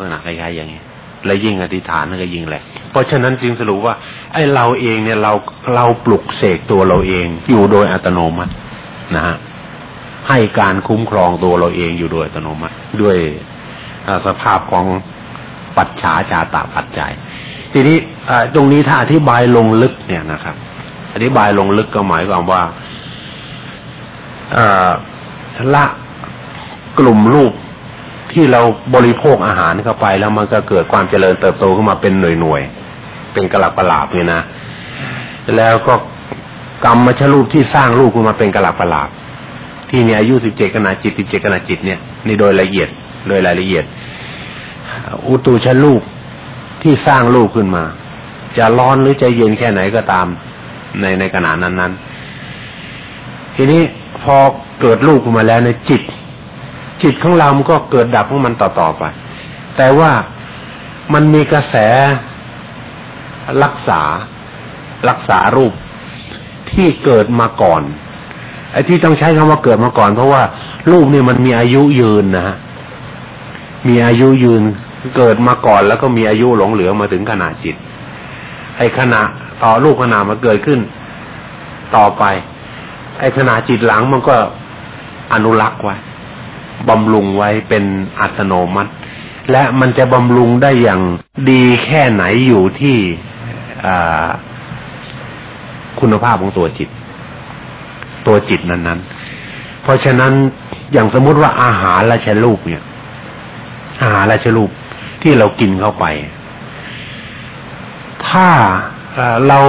ลักษณะคล้ายๆอย่างนี้และยิ่งอธิษฐานนั่นก็ยิ่งแหละเพราะฉะนั้นจึงสรุปว่า ไอ้เราเองเนี่ยเราเราปลุกเสกตัวเราเองอยู่โดยอัตโนมัตินะฮะให้การคุ้มครองตัวเราเองอยู่โดยอัตโนมัติ ด้วยสภาพของปัจฉาจาตาปัจจัย ทีนี้ตรงนี้ถ้าอธิบายลงลึกเนี่ยนะครับ อธิบายลงลึกก็หมายความว่าละกลุ่มรูป ที่เราบริโภคอาหารเข้าไปแล้วมันก็เกิดความเจริญเติบโตขึ้นมาเป็นหน่วยหน่วยเป็นกระลับกระลาบเนี่ยนะแล้วก็กรรมมชรูปที่สร้างรูปขึ้นมาเป็นกระลับกระลาบที่มีอายุสิบเจ็ดขณะจิตสิบเจ็ดขณะจิตเนี่ยนี่โดยละเอียดโดยรายละเอียด อุตุชลูกที่สร้างรูปขึ้นมา จะร้อนหรือจะเย็นแค่ไหนก็ตามในในขณะนั้นนั้นทีนี้พอเกิดรูปขึ้นมาแล้วในจิต จิตของเรามันก็เกิดดับของมันต่อๆไป แต่ว่ามันมีกระแสรักษารักษารูปที่เกิดมาก่อน ไอ้ที่ต้องใช้คำว่าเกิดมาก่อน เพราะว่ารูปนี่มันมีอายุยืนนะฮะมีอายุยืนเกิดมาก่อนแล้วก็มีอายุหลงเหลือมาถึงขนาดจิต ไอ้ขณะต่อรูปขณะมาเกิดขึ้น ต่อไป ไอ้ขณะจิตหลังมันก็อนุรักษ์ไว้ บำรุงไว้เป็นอัตโนมัติ และมันจะบำรุงได้อย่างดีแค่ไหนอยู่ที่คุณภาพของตัวจิต ตัวจิตนั้น ๆ เพราะฉะนั้นอย่างสมมุติว่าอาหารราชลูกเนี่ย อาหารราชลูกที่เรากินเข้าไป ถ้าเรา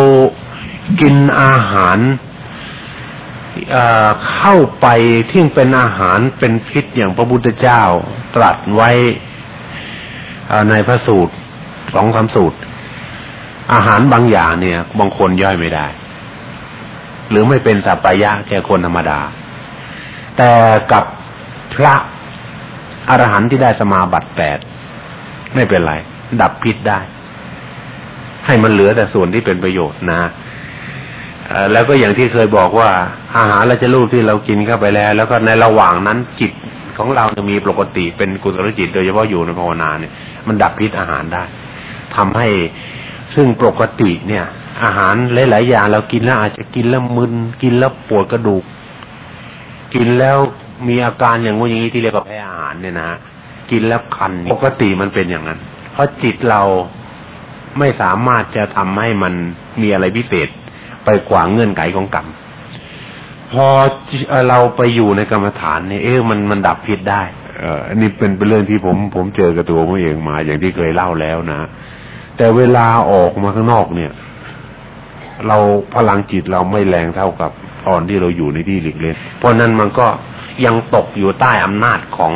กินอาหาร เข้าไปที่เป็นอาหารเป็นพิษอย่างพระพุทธเจ้าตรัสไว้ในพระสูตรสองคำสูตร อาหารบางอย่างเนี่ย บางคนย่อยไม่ได้ หรือไม่เป็นสัพยะแก่คนธรรมดา แต่กับพระอรหันต์ที่ได้สมาบัติแปดไม่เป็นไร ดับพิษได้ ให้มันเหลือแต่ส่วนที่เป็นประโยชน์นะ แล้วก็อย่างที่เคยบอกว่าอาหารเราจะรูปที่เรากินเข้าไปแล้ว แล้วก็ในระหว่างนั้นจิตของเราจะมีปกติเป็นกุศลจิต โดยเฉพาะอยู่ในภาวนาเนี่ย มันดับพิษอาหารได้ทำให้ซึ่งปกติเนี่ย อาหารหลายๆอย่างเรากินแล้วอาจจะกินแล้วมึนกินแล้วปวดกระดูก กินแล้วมีอาการอย่างงู้นอย่างนี้ที่เรียกว่าแพ้อาหารเนี่ยนะกินแล้วคันปกติมันเป็นอย่างนั้น เพราะจิตเราไม่สามารถจะทำให้มันมีอะไรพิเศษ ไปกว่าเงื่อนไขของกรรม พอเราไปอยู่ในกรรมฐานเนี่ยเอ๊ะมันมันดับพิษได้ เอออันนี้เป็นเป็นเรื่องที่ผม ผมเจอกับตัวผมเองมา อย่างที่เคยเล่าแล้วนะแต่เวลาออกมาข้างนอกเนี่ย เราพลังจิตเราไม่แรงเท่ากับตอนที่เราอยู่ในที่หลีกเล่นเพราะนั้นมันก็ยังตกอยู่ใต้อำนาจของ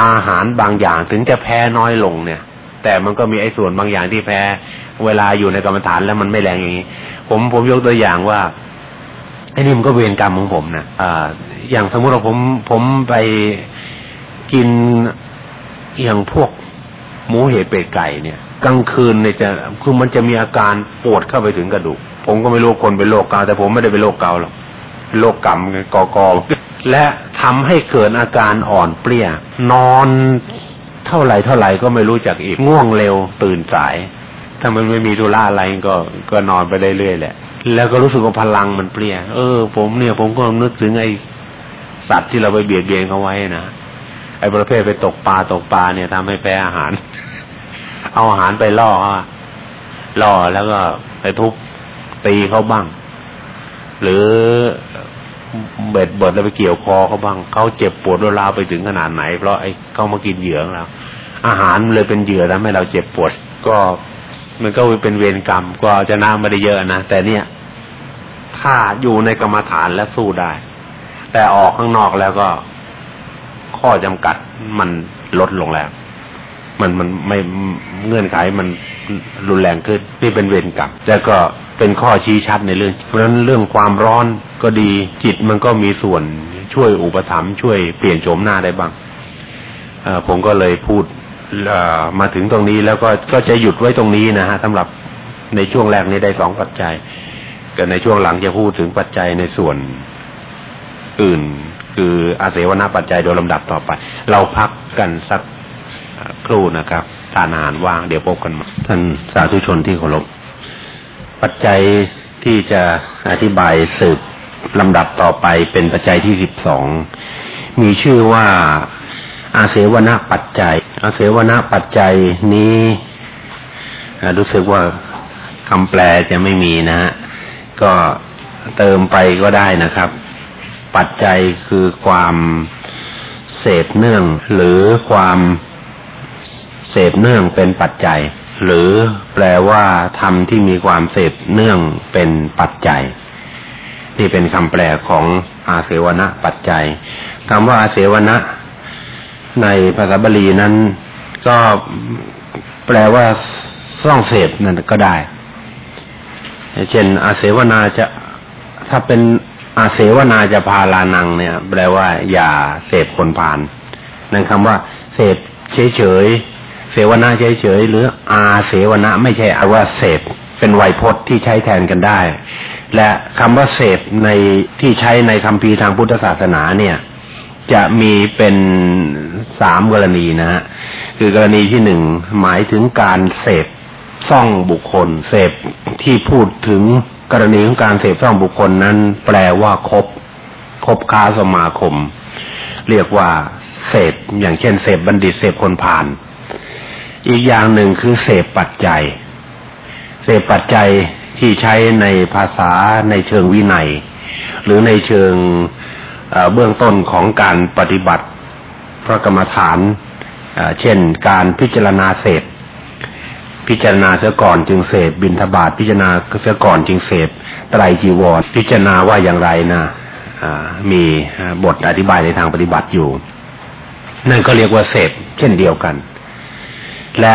อาหารบางอย่างถึงจะแพ้น้อยลงเนี่ย แต่มันก็มีไอ้ส่วนบางอย่างที่แพ้ เวลาอยู่ในกรรมฐานแล้วมันไม่แรงอย่างนี้ ผมผมยกตัวอย่างว่าไอ้นี่มันก็เวรกรรมของผมนะอ่าอย่างสมมติว่าผมผมไปกินอย่างพวกหมูเห็ดเป็ดไก่เนี่ย กลางคืนเนี่ยจะคือมันจะมีอาการปวดเข้าไปถึงกระดูก ผมก็ไม่รู้คนเป็นโรคเกาแต่ผมไม่ได้เป็นโรคเกาหรอกโรคกรรมกอกอและทำให้เกิดอาการอ่อนเปรี้ยนอน เท่าไหร่เท่าไหร่ก็ไม่รู้จักอีกง่วงเร็วตื่นสาย ถ้ามันไม่มีธุระอะไรก็ก็นอนไปเรื่อยๆแหละ แล้วก็รู้สึกว่าพลังมันเปลี่ยนเออ ผมเนี่ย ผมก็นึกถึงไอ้สัตว์ที่เราไปเบียดเบียนเขาไว้นะไอ้ประเภทไปตกปลาตกปลาเนี่ยทำให้แพ้อาหาร เอาอาหารไปล่อล่อแล้วก็ไปทุบตีเขาบ้าง หรือ เบ็ดเบิดแล้วไปเกี่ยวคอเขาบ้างเขาเจ็บปวดราไปถึงขนาดไหน เพราะไอ้เขามากินเหยื่อของเราอาหารเลยเป็นเหยื่อทำให้เราเจ็บปวด ก็มันก็เป็นเวรกรรมก็จะน้ำไม่ได้เยอะนะแต่เนี่ย ถ้าอยู่ในกรรมฐานแล้วสู้ได้ แต่ออกข้างนอกแล้วก็ข้อจำกัดมันลดลงแล้ว มันมันไม่เงื่อนไขมันรุนแรงขึ้นนี่เป็นเวรกรรมแล้วก็ เป็นข้อชี้ชัดในเรื่องเพราะฉะนั้นเรื่องความร้อนก็ดีจิตมันก็มีส่วนช่วยอุปถัมภ์ช่วยเปลี่ยนโฉมหน้าได้บ้างผมก็เลยพูดมาถึงตรงนี้แล้วก็ก็จะหยุดไว้ตรงนี้นะฮะสำหรับในช่วงแรกนี้ได้สองปัจจัยก็ในช่วงหลังจะพูดถึงปัจจัยในส่วนอื่น คืออาเสวนาปัจจัยโดยลำดับต่อไป เราพักกันสักครู่นะครับทานอาหารว่างเดี๋ยวพบกันใหม่ท่านสาธุชนที่เคารพ ปัจจัยที่จะอธิบายสืบลำดับต่อไปเป็นปัจจัยที่สิบสองมีชื่อว่าอาเสวนาปัจจัย อาเสวนาปัจจัยนี้รู้สึกว่าคำแปลจะไม่มีนะฮะก็เติมไปก็ได้นะครับ ปัจจัยคือความเสพเนื่องหรือความ เสพเนื่องเป็นปัจจัย หรือแปลว่าธรรมที่มีความเสพเนื่องเป็นปัจจัยนี่เป็นคำแปลของอาเสวนะปัจจัยคำว่าอาเสวนะ ในภาษาบาลีนั้น ก็แปลว่าซ่องเสพนั่นก็ได้ เช่น อาเสวนาจะถ้าเป็นอาเสวนาจะพาลานังเนี่ย แปลว่า อย่าเสพคนพานนั่นคำว่า เสพเฉย เสวนาเฉยๆหรืออาเสวนาไม่ใช่อาว่าเสพเป็นไวยพจน์ที่ใช้แทนกันได้ และคำว่าเสพในที่ใช้ในคำพีทางพุทธศาสนาเนี่ย จะมีเป็นสามกรณีนะฮะคือกรณีที่หนึ่งหมายถึงการเสพซ่องบุคคล เสพที่พูดถึงกรณีของการเสพซ่องบุคคลนั้น แปลว่าคบคบค้าสมาคม เรียกว่าเสพอย่างเช่นเสพบัณฑิตเสพคนผ่าน อีกอย่างหนึ่งคือเสพปัจจัย เสพปัจจัยที่ใช้ในภาษาในเชิงวินัย หรือในเชิงเบื้องต้นของการปฏิบัติพระกรรมฐานเช่น การพิจารณาเสพพิจารณาเสียก่อนจึงเสพบินทบาทพิจารณาเสียก่อนจึงเสพไตรจีวร พิจารณาว่าอย่างไรนะมีบทอธิบายในทางปฏิบัติอยู่ นั่นก็เรียกว่าเสพเช่นเดียวกัน และ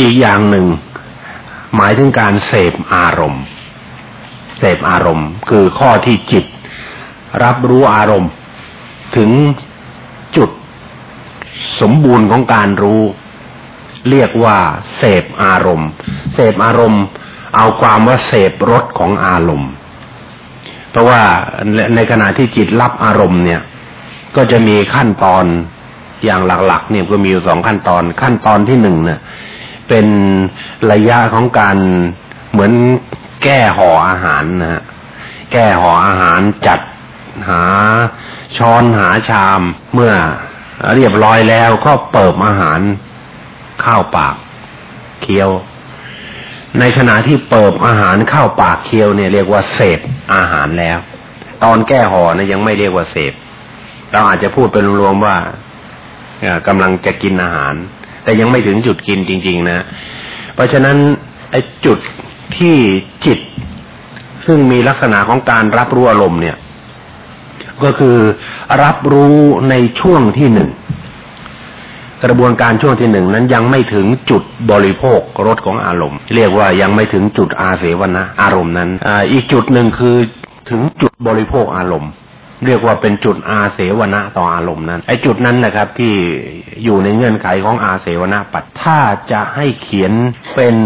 อีกอย่างหนึ่ง หมายถึงการเสพอารมณ์ เสพอารมณ์ คือข้อที่จิต รับรู้อารมณ์ ถึงจุดสมบูรณ์ของการรู้ เรียกว่าเสพอารมณ์ เสพอารมณ์ เอาความว่าเสพรสของอารมณ์ เพราะว่าในขณะที่จิตรับอารมณ์เนี่ย ก็จะมีขั้นตอน อย่างหลักๆเนี่ยก็มีอยู่สองขั้นตอน ขั้นตอนที่หนึ่งเนี่ยเป็นระยะของการเหมือนแก้ห่ออาหารนะฮะแก้ห่ออาหารจัดหาช้อนหาชามเมื่อเรียบร้อยแล้วก็เปิบอาหารเข้าปากเคี้ยว ในขณะที่เปิบอาหารเข้าปากเคี้ยวเนี่ยเรียกว่าเสพอาหารแล้ว ตอนแก้ห่อนะยังไม่เรียกว่าเสพเราอาจจะพูดเป็นรวมๆว่า กำลังจะกินอาหาร แต่ยังไม่ถึงจุดกินจริง ๆ นะ เพราะฉะนั้นไอ้จุดที่จิต ซึ่งมีลักษณะของการรับรู้อารมณ์เนี่ย ก็คือรับรู้ในช่วงที่หนึ่งกระบวนการช่วงที่หนึ่งนั้นยังไม่ถึงจุดบริโภครสของอารมณ์ เรียกว่ายังไม่ถึงจุดอาเสวนะอารมณ์นั้นออีกจุดหนึ่งคือถึงจุดบริโภคอารมณ์ เรียกว่าเป็นจุดอาเสวนะต่ออารมณ์นั้น ไอ้จุดนั้นนะครับที่อยู่ในเงื่อนไขของอาเสวนะปัดถ้าจะให้เขียนเป็น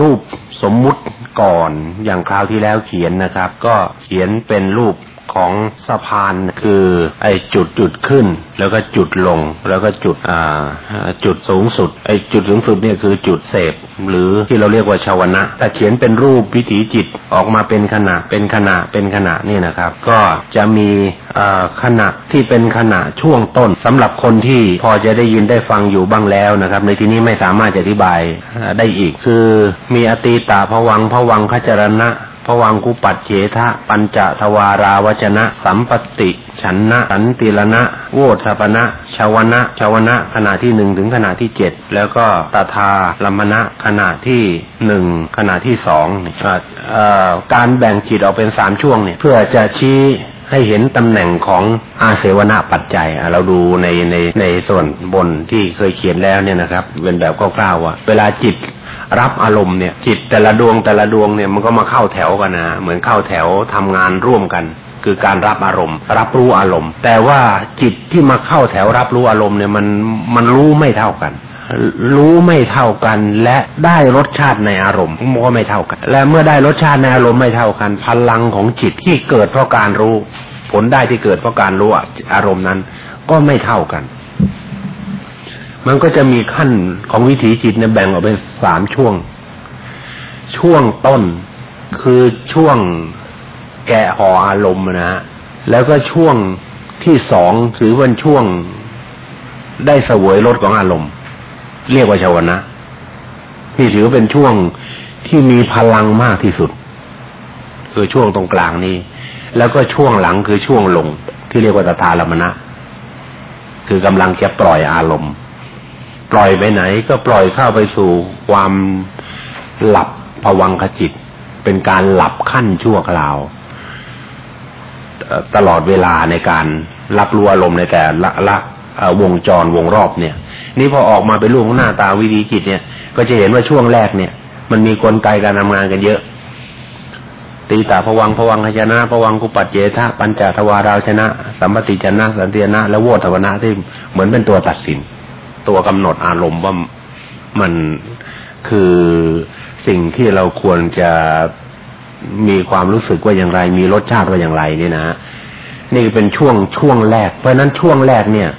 รูปสมมุติก่อนอย่างคราวที่แล้วเขียนนะครับ ก็เขียนเป็นรูป ของสะพานคือไอ้จุดจุดขึ้น แล้วก็จุดลงแล้วก็จุดอ่าจุดสูงสุดไอ้จุดสูงสุดเนี่ยคือจุดเสพหรือที่เราเรียกว่าชาวนะแต่เขียนเป็นรูปวิถีจิตออกมาเป็นขณะเป็นขณะเป็นขณะนี่นะครับ ก็จะมีขณะที่เป็นขณะช่วงต้นสำหรับคนที่พอจะได้ยินได้ฟังอยู่บ้างแล้วนะครับ ในที่นี้ไม่สามารถจะอธิบายได้อีกคือมีอตีตาผวังผวังขจรณะ พวังคุปัจเฉทะ ปัญจทวาราวจนะ สัมปติฉันนะสันติลนะ โวทปนะชาวนะชาวนะ ขณะที่หนึ่งถึงขณะที่เจ็ดแล้วก็ตถาลัมณะขณะที่หนึ่งขณะที่สองการแบ่งจิตออกเป็นสามช่วงเนี่ยเพื่อจะชี้ให้เห็นตำแหน่งของอาเสวนาปัจจัยเราดูในในในส่วนบนที่เคยเขียนแล้วเนี่ยนะครับ เป็นแบบคร่าวๆว่าเวลาจิต รับอารมณ์เนี่ย จิตแต่ละดวงแต่ละดวงเนี่ยมันก็มาเข้าแถวกันนะเหมือนเข้าแถวทำงานร่วมกัน คือการรับอารมณ์ รับรู้อารมณ์ แต่ว่าจิตที่มาเข้าแถวรับรู้อารมณ์เนี่ยมันมันรู้ไม่เท่ากันรู้ไม่เท่ากันและได้รสชาติในอารมณ์มันก็ไม่เท่ากัน และเมื่อได้รสชาติในอารมณ์ไม่เท่ากัน พลังของจิตที่เกิดเพราะการรู้ ผลได้ที่เกิดเพราะการรู้อารมณ์นั้น ก็ไม่เท่ากัน มันก็จะมีขั้นของวิถีจิตเนี่ยแบ่งออกเป็นสามช่วง ช่วงต้นคือช่วงแกะห่ออารมณ์นะฮะแล้วก็ช่วงที่สองถือว่าช่วงได้เสวยรสของอารมณ์ เรียกว่าชาวนะนี่ถือเป็นช่วงที่มีพลังมากที่สุด คือช่วงตรงกลางนี้แล้วก็ช่วงหลังคือช่วงลงที่เรียกว่าตถาลมณะคือกำลังจะปล่อยอารมณ์ ปล่อยไปไหน ก็ปล่อยเข้าไปสู่ความหลับผวังขจิต เป็นการหลับขั้นชั่วคราว ตลอดเวลาในการรับรู้อารมณ์ในแต่ละละวงจรวงรอบเนี่ย นี่พอออกมาเป็นรูปของหน้าตาวิธีจิตเนี่ย ก็จะเห็นว่าช่วงแรกเนี่ย มันมีกลไกการทำงานกันเยอะ ตีตาผวังผวังขชนะผวังกุปัจเจทะปัญจทวาราชนะ สัมปติชนะ สันติชนะ และโวทวนะที่เหมือนเป็นตัวตัดสิน ตัวกำหนดอารมณ์ว่ามันคือสิ่งที่เราควรจะมีความรู้สึกว่าอย่างไร มีรสชาติว่าอย่างไรนี่นะนี่เป็นช่วงช่วงแรก เพราะนั้นช่วงแรกเนี่ย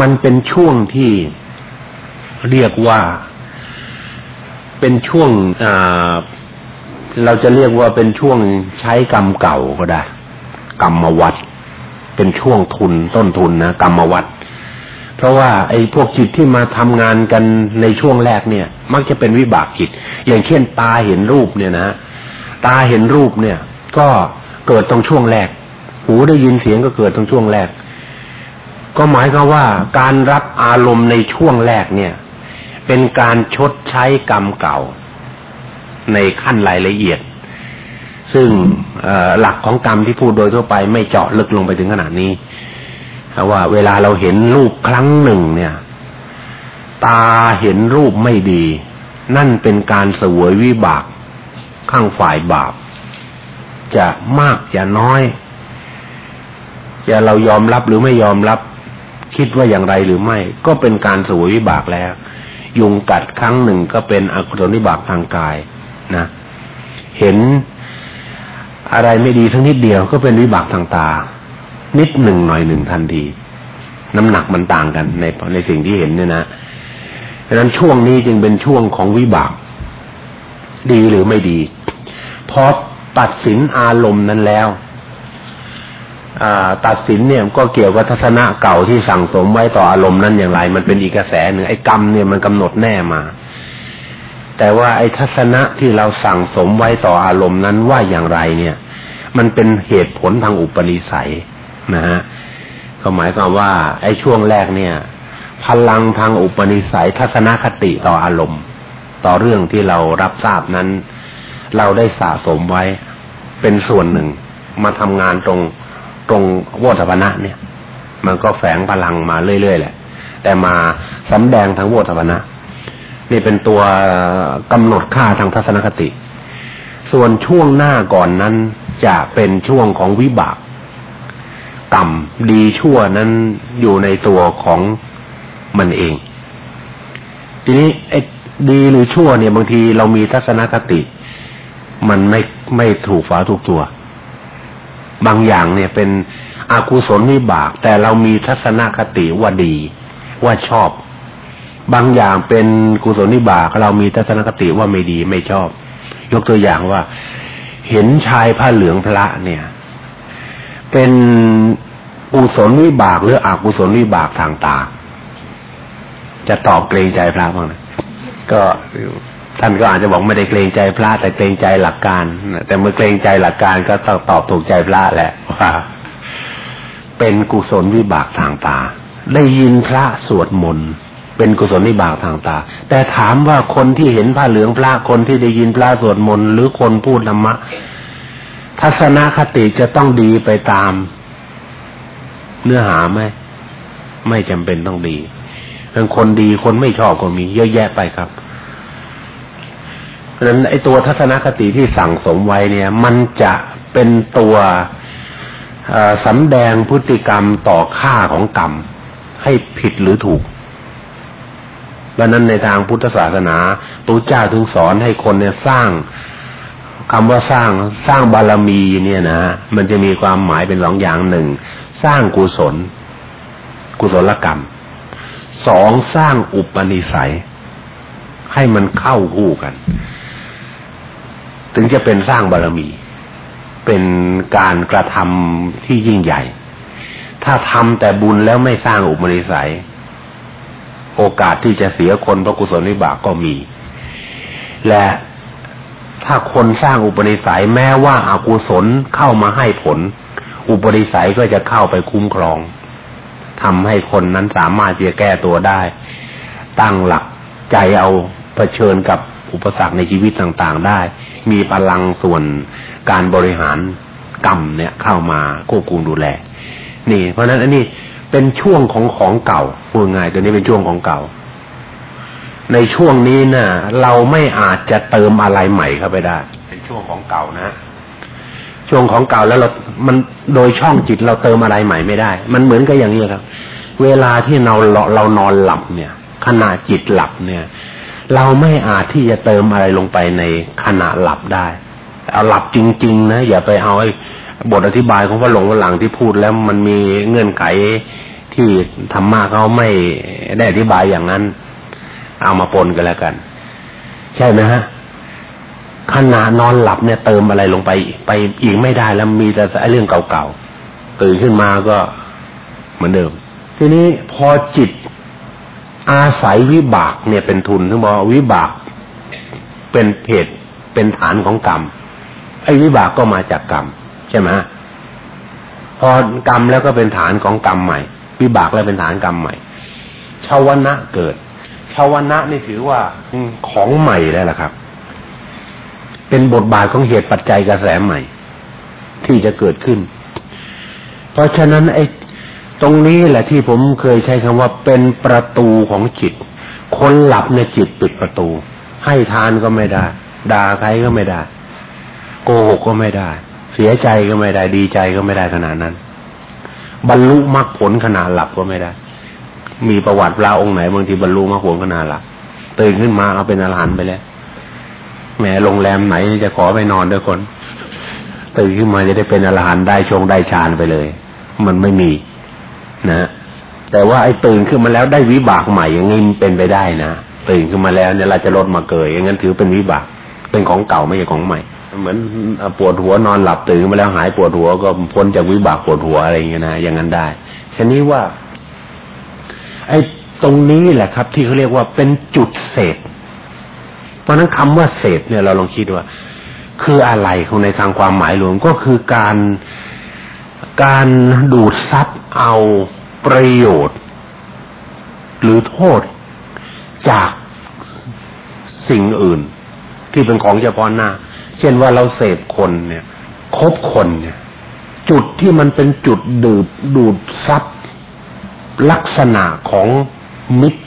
มันเป็นช่วงที่เรียกว่าเป็นช่วงอ่าเราจะเรียกว่าเป็นช่วงใช้กรรมเก่าก็ได้ กรรมวัดเป็นช่วงทุนต้นทุนนะกรรมวัด ราะว่าไอ้พวกจิตที่มาทำงานกันในช่วงแรกเนี่ย มักจะเป็นวิบากจิต อย่างเช่นตาเห็นรูปเนี่ยนะตาเห็นรูปเนี่ย ก็เกิดตรงช่วงแรก หูได้ยินเสียงก็เกิดตรงช่วงแรก ก็หมายความว่าการรับอารมณ์ในช่วงแรกเนี่ย เป็นการชดใช้กรรมเก่า ในขั้นรายละเอียด ซึ่งหลักของกรรมที่พูดโดยทั่วไปไม่เจาะลึกลงไปถึงขนาดนี้ ว่าเวลาเราเห็นรูปครั้งหนึ่งเนี่ย ตาเห็นรูปไม่ดี นั่นเป็นการเสวยวิบาก ข้างฝ่ายบาป จะมากจะน้อย จะเรายอมรับหรือไม่ยอมรับ คิดว่าอย่างไรหรือไม่ ก็เป็นการสวยวิบากแล้ว ยุงกัดครั้งหนึ่งก็เป็นอกุศลวิบากทางกายนะเห็นอะไรไม่ดีทั้งนิดเดียวก็เป็นวิบากทางตา นิดหนึ่งหน่อยหนึ่งทันที น้ำหนักมันต่างกันในในสิ่งที่เห็นเนี่ยนะดังนั้นช่วงนี้จึงเป็นช่วงของวิบาก ดีหรือไม่ดีพอตัดสินอารมณ์นั้นแล้วตัดสินเนี่ยก็เกี่ยวกับทัศนะเก่าที่สั่งสมไว้ต่ออารมณ์นั้นอย่างไร มันเป็นอีกกระแสหนึ่งไอ้กรรมเนี่ยมันกำหนดแน่มา แต่ว่าไอ้ทัศนะที่เราสั่งสมไว้ต่ออารมณ์นั้นว่าอย่างไรเนี่ย มันเป็นเหตุผลทางอุปนิสัย นะฮะก็หมายความว่า ไอ้ช่วงแรกเนี่ย พลังทางอุปนิสัยทัศนคติต่ออารมณ์ ต่อเรื่องที่เรารับทราบนั้น เราได้สะสมไว้ เป็นส่วนหนึ่ง มาทำงานตรงตรงวัฏพนะเนี่ย มันก็แฝงพลังมาเรื่อยๆแหละ แต่มาสำแดงทางวัฏพนะนี่เป็นตัวกำหนดค่าทางทัศนคติ ส่วนช่วงหน้าก่อนนั้นจะเป็นช่วงของวิบาก กรรมดีชั่วนั้นอยู่ในตัวของมันเอง ทีนี้ไอ้ดีหรือชั่วเนี่ยบางทีเรามีทัศนคติ มันไม่ไม่ถูกฝาถูกตัว บางอย่างเนี่ยเป็นอากุศลวิบาก แต่เรามีทัศนคติว่าดีว่าชอบ บางอย่างเป็นกุศลวิบาก เรามีทัศนคติว่าไม่ดีไม่ชอบ ยกตัวอย่างว่า เห็นชายผ้าเหลืองพระเนี่ย เป็นกุศลวิบากหรืออกุศลวิบากทางตา จะตอบเกรงใจพระบ้างนะก็ท่านก็อาจจะบอกไม่ได้เกรงใจพระแต่เกรงใจหลักการแต่เมื่อเกรงใจหลักการก็ต้องตอบถูกใจพระแหละว่าเป็นกุศลวิบากทางตา ได้ยินพระสวดมนต์เป็นกุศลวิบากทางตา แต่ถามว่าคนที่เห็นผ้าเหลืองพระคนที่ได้ยินพระสวดมนต์หรือคนพูดธรรมะ ทัศนคติจะต้องดีไปตาม เนื้อหาไหมไม่จำเป็นต้องดีเป็นคนดีคนไม่ชอบก็มี เยอะแยะไปครับเพราะฉะนั้นไอ้ตัวทัศนคติที่สั่งสมไว้เนี่ย มันจะเป็นตัวสำแดงพฤติกรรมต่อค่าของกรรม ให้ผิดหรือถูกดังนั้นในทางพุทธศาสนาตูเจ้าถึงสอนให้คนเนี่ยสร้าง คำว่าสร้างสร้างบารมีเนี่ยนะมันจะมีความหมายเป็นสองอย่างหนึ่งสร้างกุศล กุศลกรรมสองสร้างอุปนิสัย ให้มันเข้าคู่กัน ถึงจะเป็นสร้างบารมี เป็นการกระทำที่ยิ่งใหญ่ ถ้าทำแต่บุญแล้วไม่สร้างอุปนิสัย โอกาสที่จะเสียคนเพราะกุศลวิบากก็มี และ ถ้าคนสร้างอุปนิสัยแม้ว่าอากุศลเข้ามาให้ผล อุปนิสัยก็จะเข้าไปคุ้มครองทำให้คนนั้นสามารถจะแก้ตัวได้ ตั้งหลักใจเอาเผชิญกับอุปสรรคในชีวิตต่างๆได้ มีพลังส่วนการบริหารกรรมเนี่ยเข้ามาควบคุมดูแล นี่ เพราะนั้นอันนี้เป็นช่วงของของเก่าพูดง่ายตัวนี้เป็นช่วงของเก่า ในช่วงนี้นะ่ะ เราไม่อาจจะเติมอะไรใหม่เข้าไปได้ เป็นช่วงของเก่านะ ช่วงของเก่าแล้วเรา มันโดยช่องจิตเราเติมอะไรใหม่ไม่ได้ มันเหมือนกับอย่างนี้ครับ เวลาที่เราเรานอนหลับเนี่ย ขณะจิตหลับเนี่ย เราไม่อาจที่จะเติมอะไรลงไปในขณะหลับได้ เอาหลับจริง ๆ นะ อย่าไปเอาไอ้บทอธิบายของพระหลวงพระหลังที่พูดแล้วมันมีเงื่อนไขที่ธรรมะเขาไม่ได้อธิบายอย่างนั้น เอามาปนกันแล้วกัน ใช่ไหมฮะขณะนอนหลับเนี่ยเติมอะไรลงไป ไปอีกไม่ได้แล้วมีแต่เรื่องเก่าๆตื่นขึ้นมาก็เหมือนเดิม ทีนี้พอจิตอาศัยวิบากเนี่ยเป็นทุนถึงบอกวิบาก เป็นเพจเป็นฐานของกรรมไอ้วิบากก็มาจากกรรมใช่ไหมพอกรรมแล้วก็เป็นฐานของกรรมใหม่ วิบากแล้วเป็นฐานกรรมใหม่ชาวนะเกิด ชาวนะนี่ถือว่าของใหม่แล้วล่ะครับ เป็นบทบาทของเหตุปัจจัยกระแสใหม่ ที่จะเกิดขึ้น เพราะฉะนั้นไอ้ตรงนี้แหละที่ผมเคยใช้คำว่าเป็นประตูของจิต คนหลับในจิตปิดประตู ให้ทานก็ไม่ได้ ด่าใครก็ไม่ได้ โกหกก็ไม่ได้ เสียใจก็ไม่ได้ ดีใจก็ไม่ได้ขนาดนั้น บรรลุมรรคผลขณะหลับก็ไม่ได้ มีประวัติปลาองค์ไหนบางทีบรรลุมรรคผลขณะหลับตื่นขึ้นมาเอาเป็นอรหันต์ไปแล้วแหมโรงแรมไหนจะขอไปนอนด้วยคนตื่นขึ้นมาจะได้เป็นอรหันต์ได้ชงได้ฌานไปเลย มันไม่มีนะแต่ว่าไอ้ตื่นขึ้นมาแล้วได้วิบากใหม่อย่างนี้เป็นไปได้นะตื่นขึ้นมาแล้วเนี่ยเราจะลดมาเกยอย่างนั้นถือเป็นวิบากเป็นของเก่าไม่ใช่ของใหม่ เหมือนปวดหัวนอนหลับตื่นมาแล้วหายปวดหัวก็พ้นจากวิบากปวดหัวอะไรอย่างเงี้ยนะอย่างนั้นได้ทีนี้ว่า ไอ้ตรงนี้แหละครับ ที่เขาเรียกว่าเป็นจุดเสพเพราะนั้นคำว่าเสพเนี่ยเราลองคิดว่า คืออะไรของในทางความหมายรวมก็คือการการดูดซับเอาประโยชน์ หรือโทษจากสิ่งอื่น ที่เป็นของเฉพาะหน้า เช่นว่าเราเสพคนเนี่ยคบคนเนี่ย จุดที่มันเป็นจุดดูดดูดซับ ลักษณะของมิตร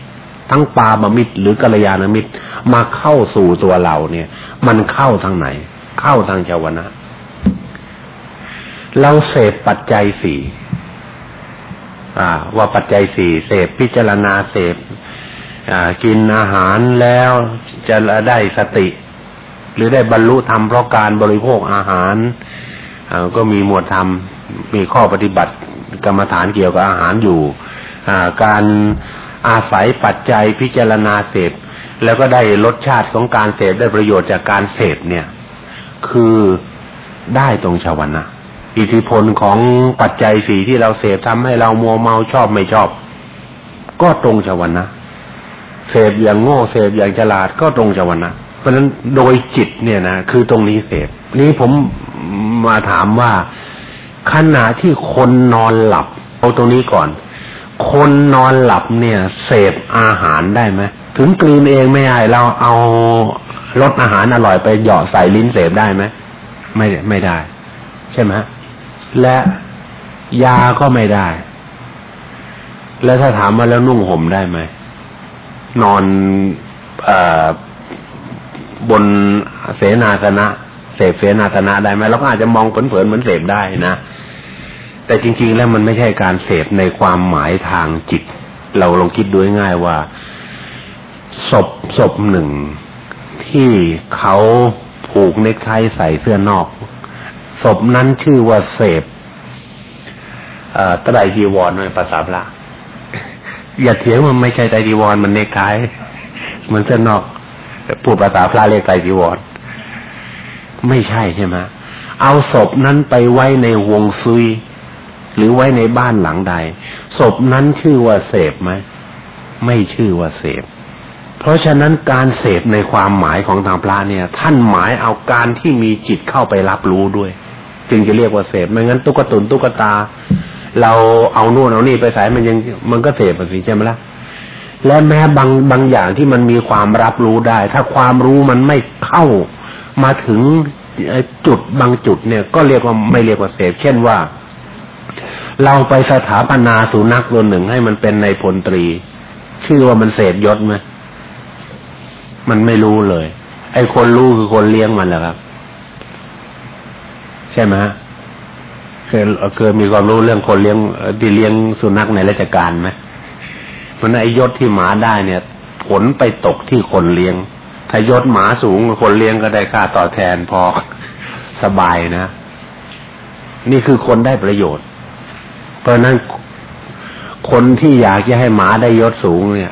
ทั้งปาบมิตร หรือกัลยาณมิตร มาเข้าสู่ตัวเราเนี่ย มันเข้าทางไหน เข้าทางชาวนะ เราเสพปัจจัยสี่ว่าปัจจัยสี่เสพพิจารณาเสพกินอาหารแล้วจะได้สติ หรือได้บรรลุธรรมเพราะการบริโภคอาหารก็มีหมวดธรรมมีข้อปฏิบัติกรรมฐานเกี่ยวกับอาหารอยู่ การอาศัยปัจจัยพิจารณาเสพ แล้วก็ได้รสชาติของการเสพได้ประโยชน์จากการเสพเนี่ย คือได้ตรงชาวนะอิทธิพลของปัจจัยสี่ที่เราเสพทำให้เรามัวเมาชอบไม่ชอบ ก็ตรงชาวนะเสพอย่างโง่เสพอย่างฉลาดก็ตรงชาวนะเพราะฉะนั้นโดยจิตเนี่ยนะคือตรงนี้เสพนี้ผมมาถามว่าขณะที่คนนอนหลับเอาตรงนี้ก่อน คนนอนหลับเนี่ย เสพอาหารได้ไหมถึงกลืนเองไม่ได้เราเอารสอาหารอร่อยไปหยอดใส่ลิ้นเสพได้ไหมไม่ไม่ได้ ใช่ไหมและยาก็ไม่ได้ แล้วถ้าถามมาแล้วนุ่งห่มได้ไหมนอนอบนเสนาสนะเสพเสนาสนะได้ไหมเราก็อาจจะมองเผินๆเหมือนเสพได้นะ แต่จริง ๆ แล้วมันไม่ใช่การเสพในความหมายทางจิต เราลองคิดดูง่ายว่าศพศพหนึ่งที่เขาผูกเนคไทใส่เสื้อนอกศพนั้นชื่อว่าเสพตะไดจีวรในภาษาพระอย่าเถียงมันไม่ใช่ไตรจีวรมันเนกไทมันเส้นนอกพูดภาษาพระเรียกไตรจีวร ไม่ใช่ใช่ไหมเอาศพนั้นไปไว้ในวงซุย หรือไว้ในบ้านหลังใด ศพนั้นชื่อว่าเสพไหมไม่ชื่อว่าเสพ เพราะฉะนั้นการเสพในความหมายของทางพระเนี่ย ท่านหมายเอาการที่มีจิตเข้าไปรับรู้ด้วย จึงจะเรียกว่าเสพไม่งั้นตุ๊กตุนตุ๊กตา เราเอานู่นเอานี่ไปใส่มันยังมันก็เสพสิใช่ไหมละ่ะและแม้บางบางอย่างที่มันมีความรับรู้ได้ ถ้าความรู้มันไม่เข้ามาถึงจุดบางจุดเนี่ย ก็เรียกว่าไม่เรียกว่าเสพเช่นว่า เราไปสถาปนาสุนัขตัวหนึ่งให้มันเป็นในพลตรี ชื่อว่ามันเสพยศไหมมันไม่รู้เลย ไอ้คนรู้คือคนเลี้ยงมันแหละครับ ใช่ไหมเคยเคยมีความรู้เรื่องคนเลี้ยงที่เลี้ยงสุนัขในราชการไหมมันไอ้ยศที่หมาได้เนี่ย ผลไปตกที่คนเลี้ยง ถ้ายศหมาสูงคนเลี้ยงก็ได้ค่าต่อแทนพอสบายนะ นี่คือคนได้ประโยชน์ ราะนั้นคนที่อยากจะให้หมาได้ยศสูง เนี่ย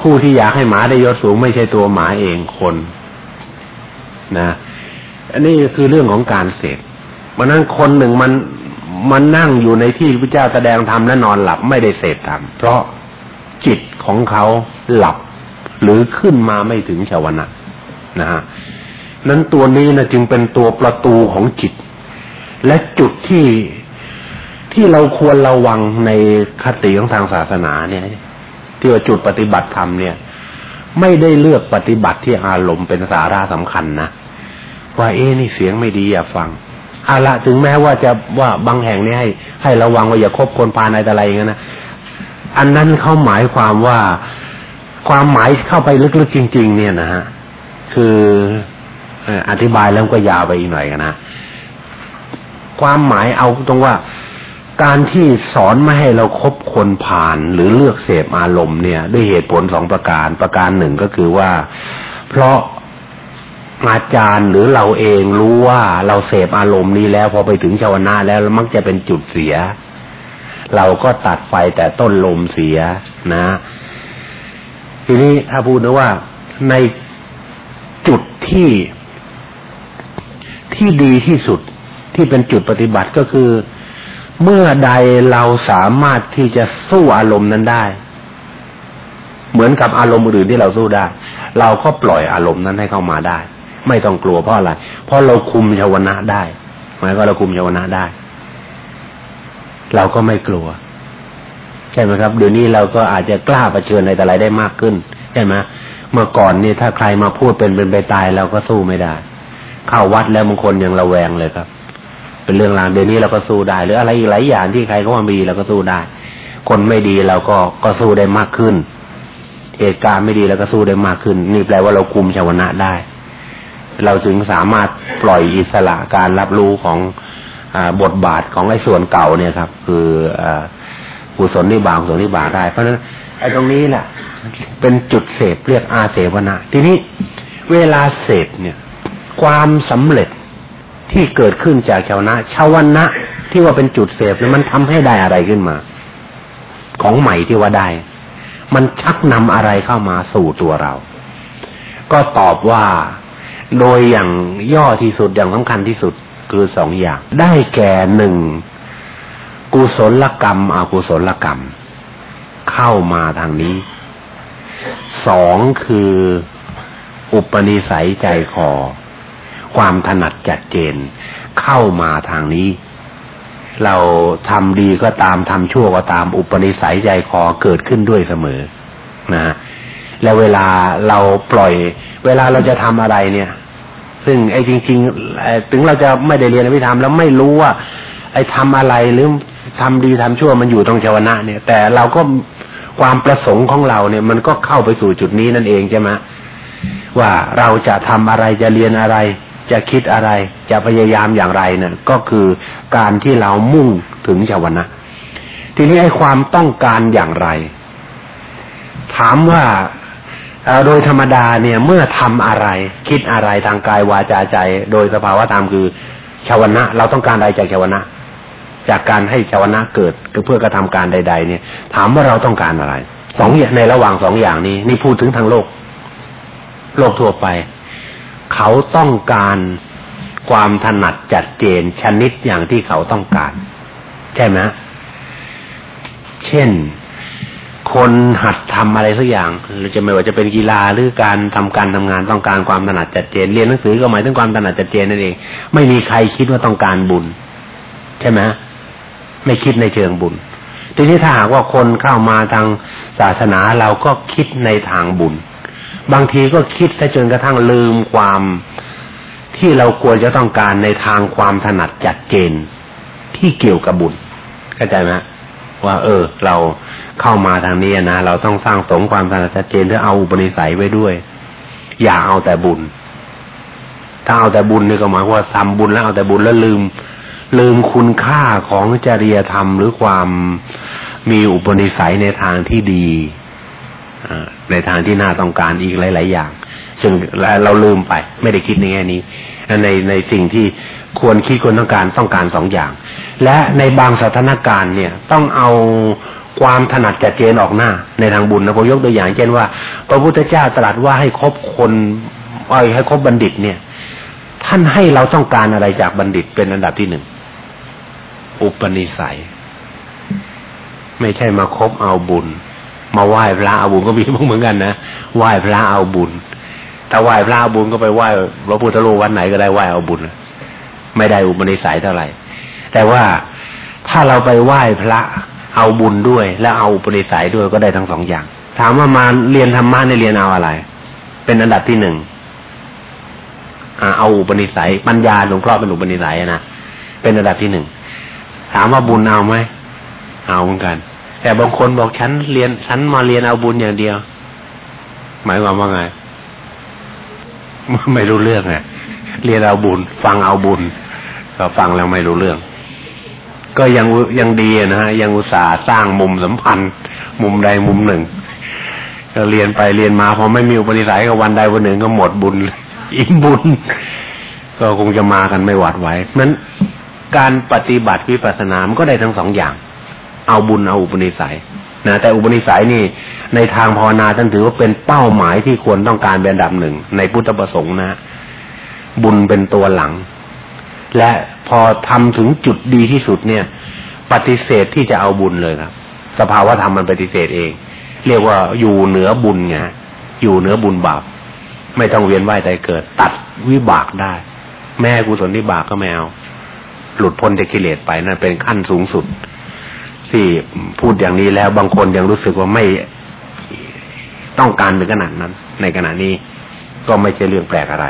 ผู้ที่อยากให้หมาได้ยศสูง ไม่ใช่ตัวหมาเองคน นะอันนี้คือเรื่องของการเสพเพราะนั้นคนหนึ่งมันมันนั่งอยู่ในที่พระเจ้าแสดงธรรมและนอนหลับไม่ได้เสพธรรมเพราะจิตของเขาหลับ หรือขึ้นมาไม่ถึงชาวนะนะฮะนั้นตัวนี้นะจึงเป็นตัวประตูของจิต และจุดที่ ที่เราควรระวังในคติของทางศาสนาเนี่ย ที่ว่าจุดปฏิบัติธรรมเนี่ย ไม่ได้เลือกปฏิบัติที่อารมณ์เป็นสาระสำคัญนะว่าเอ๊นี่เสียงไม่ดีอย่าฟังอาละถึงแม้ว่าจะว่าบางแห่งนี่ให้ ให้ระวังว่าอย่าคบคนพาในอะไรอย่างนั้นนะอันนั้นเขาหมายความว่าความหมายเข้าไปลึกๆจริง ๆ เนี่ยนะฮะคืออธิบายแล้วก็ยาวไปอีกหน่อยกันนะความหมายเอาตรงว่า การที่สอนไม่ให้เราครบคนผ่านหรือเลือกเสพอารมณ์เนี่ย ด้วยเหตุผลสองประการประการหนึ่งก็คือว่า เพราะอาจารย์หรือเราเองรู้ว่าเราเสพอารมณ์นี้แล้วพอไปถึงชาวนาแล้วมักจะเป็นจุดเสีย เราก็ตัดไฟแต่ต้นลมเสียนะ ทีนี้ถ้าพูดนะว่าในจุดที่ที่ดีที่สุดที่เป็นจุดปฏิบัติก็คือ เมื่อใดเราสามารถที่จะสู้อารมณ์นั้นได้ เหมือนกับอารมณ์อื่นที่เราสู้ได้ เราก็ปล่อยอารมณ์นั้นให้เข้ามาได้ ไม่ต้องกลัวเพราะอะไรเพราะเราคุมชาวนะได้หมายว่าเราคุมชาวนะได้ เราก็ไม่กลัวใช่ไหมครับเดี๋ยวนี้เราก็อาจจะกล้าเผชิญในแต่ไรได้มากขึ้นใช่ไหมเมื่อก่อนนี่ถ้าใครมาพูดเป็นเป็นไปตายเราก็สู้ไม่ได้ เข้าวัดแล้วบางคนยังระแวงเลยครับ เป็นเรื่องราวเดี๋ยวนี้เราก็สู้ได้ หรืออะไรอีกหลายอย่างที่ใครก็ว่ามีเราก็สู้ได้ คนไม่ดีเราก็ก็สู้ได้มากขึ้น เหตุการณ์ไม่ดีเราก็สู้ได้มากขึ้น นี่แปลว่าเราคุมชาวนะได้ เราถึงสามารถปล่อยอิสระการรับรู้ของอบทบาทของไอ้ส่วนเก่าเนี่ยครับ คืออกุศลนิบาตกุศลนิบาได้ เพราะฉะนั้นไอ้ตรงนี้แหละเป็นจุดเสพเรียกอาเสวนาทีนี้เวลาเสพเนี่ย ความสำเร็จ ที่เกิดขึ้นจากชาวนะชาวนะที่ว่าเป็นจุดเสพเนี่ยมันทำให้ได้อะไรขึ้นมา ของใหม่ที่ว่าได้ มันชักนำอะไรเข้ามาสู่ตัวเรา ก็ตอบว่าโดยอย่างย่อที่สุดอย่างสำคัญที่สุดคือสองอย่าง ได้แก่หนึ่งกุศลกรรมอกุศลกรรม เข้ามาทางนี้สองคืออุปนิสัยใจคอ ความถนัดจัดเจน เข้ามาทางนี้ เราทำดีก็ตามทำชั่วก็ตามอุปนิสัยใจคอเกิดขึ้นด้วยเสมอนะแล้วเวลาเราปล่อย เวลาเราจะทำอะไรเนี่ย ซึ่งไอ้จริงๆถึงเราจะไม่ได้เรียนวิธรรมแล้วไม่รู้ว่า ไอ้ทำอะไรหรือทำดีทำชั่วมันอยู่ตรงชาวนะเนี่ย แต่เราก็ความประสงค์ของเราเนี่ยมันก็เข้าไปสู่จุดนี้นั่นเองใช่ไหมว่าเราจะทำอะไรจะเรียนอะไร จะคิดอะไร จะพยายามอย่างไรเนี่ยก็คือการที่เรามุ่งถึงชาวนะทีนี้ไอ้ความต้องการอย่างไร ถามว่าโดยธรรมดาเนี่ยเมื่อทำอะไร คิดอะไรทางกายวาจาใจ โดยสภาวะธรรมคือชาวนะ เราต้องการอะไรจากชาวนะ จากการให้ชาวนะเกิดเพื่อกระทำการใด ๆ เนี่ย ถามว่าเราต้องการอะไรสองอย่างในระหว่างสองอย่างนี้ นี่พูดถึงทางโลก โลกทั่วไป เขาต้องการความถนัดจัดเจนชนิดอย่างที่เขาต้องการ ใช่ไหมเช่น คนหัดทำอะไรสักอย่างหรือจะไม่ว่าจะเป็นกีฬาหรือการทำการทำงานต้องการความถนัดจัดเจน เรียนหนังสือก็หมายถึงความถนัดจัดเจนนั่นเอง ไม่มีใครคิดว่าต้องการบุญ ใช่ไหมไม่คิดในเชิงบุญ ทีนี้ถ้าหากว่าคนเข้ามาทางศาสนาเราก็คิดในทางบุญ บางทีก็คิดถ้าจนกระทั่งลืมความที่เราควรจะต้องการในทางความถนัดจัดเจน ที่เกี่ยวกับบุญเข้าใจไหมว่า เออ เราเข้ามาทางนี้นะเราต้องสร้างสมความถนัดจัดเจนเพื่อเอาอุปนิสัยไว้ด้วย อย่าเอาแต่บุญ ถ้าเอาแต่บุญนี่ก็หมายว่าทำบุญแล้วเอาแต่บุญแล้วลืม ลืมคุณค่าของจริยธรรมหรือความมีอุปนิสัยในทางที่ดี ในทางที่น่าต้องการอีกหลาย ๆ อย่าง ซึ่งเราลืมไป ไม่ได้คิดในแง่นี้ในในสิ่งที่ควรคิดควรต้องการต้องการสองอย่าง และในบางสถานการณ์เนี่ยต้องเอาความถนัดจัดเจนออกหน้า ในทางบุญนะผมยกตัวอย่าง เช่นว่า พระพุทธเจ้าตรัสว่าให้คบคนเอ้ให้คบบัณฑิตเนี่ย ท่านให้เราต้องการอะไรจากบัณฑิตเป็นอันดับที่หนึ่งอุปนิสัย ไม่ใช่มาคบเอาบุญ มาไหว้พระเอาบุญก็มีเหมือนกันนะไหว้พระเอาบุญถ้าไหว้พระเอาบุญก็ไปไหว้พระพุทธรูปวัดไหนก็ได้ไหว้เอาบุญไม่ได้อุปนิสัยเท่าไหร่ แต่ว่าถ้าเราไปไหว้พระเอาบุญด้วย แล้วเอาอุปนิสัยด้วยก็ได้ทั้งสองอย่าง ถามว่ามาเรียนธรรมะในเรียนเอาอะไร เป็นอันดับที่หนึ่งเอาอุปนิสัย ปัญญาหลวงพ่อเป็นอุปนิสัยนะเป็นอันดับที่หนึ่งถามว่าบุญเอาไหมเอาเหมือนกัน แต่บางคนบอกฉันเรียนฉันมาเรียนเอาบุญอย่างเดียว หมายความว่าไง ไม่รู้เรื่องไงเรียนเอาบุญ ฟังเอาบุญ ก็ฟังแล้วไม่รู้เรื่อง ก็ยังยังดีนะฮะยังอุตส่าห์สร้างมุมสัมพันธ์ มุมใดมุมหนึ่งก็เรียนไปเรียนมาพอไม่มีอุปนิสัยกับวันใดวันหนึ่งก็หมดบุญอิ่มบุญ ก็คงจะมากันไม่หวาดไหวนั้นการปฏิบัติวิปัสสนามันก็ได้ทั้งสองอย่าง เอาบุญเอาอุปนิสัยนะแต่อุปนิสัยนี่ในทางภาวนาท่านถือว่าเป็นเป้าหมายที่ควรต้องการเป็นอันดับหนึ่งในพุทธประสงค์นะบุญเป็นตัวหลัง และพอทำถึงจุดดีที่สุดเนี่ย ปฏิเสธที่จะเอาบุญเลยครับ สภาวะธรรมมันปฏิเสธเอง เรียกว่าอยู่เหนือบุญไงอยู่เหนือบุญบาป ไม่ต้องเวียนว่ายใจเกิด ตัดวิบากได้ แม่กุศลวิบากก็ไม่เอาหลุดพ้นจากกิเลสไปนั่นเป็นขั้นสูงสุด ที่พูดอย่างนี้แล้วบางคนยังรู้สึกว่าไม่ต้องการถึงขนาดนั้น ในขณะนี้ก็ไม่ใช่เรื่องแปลกอะไร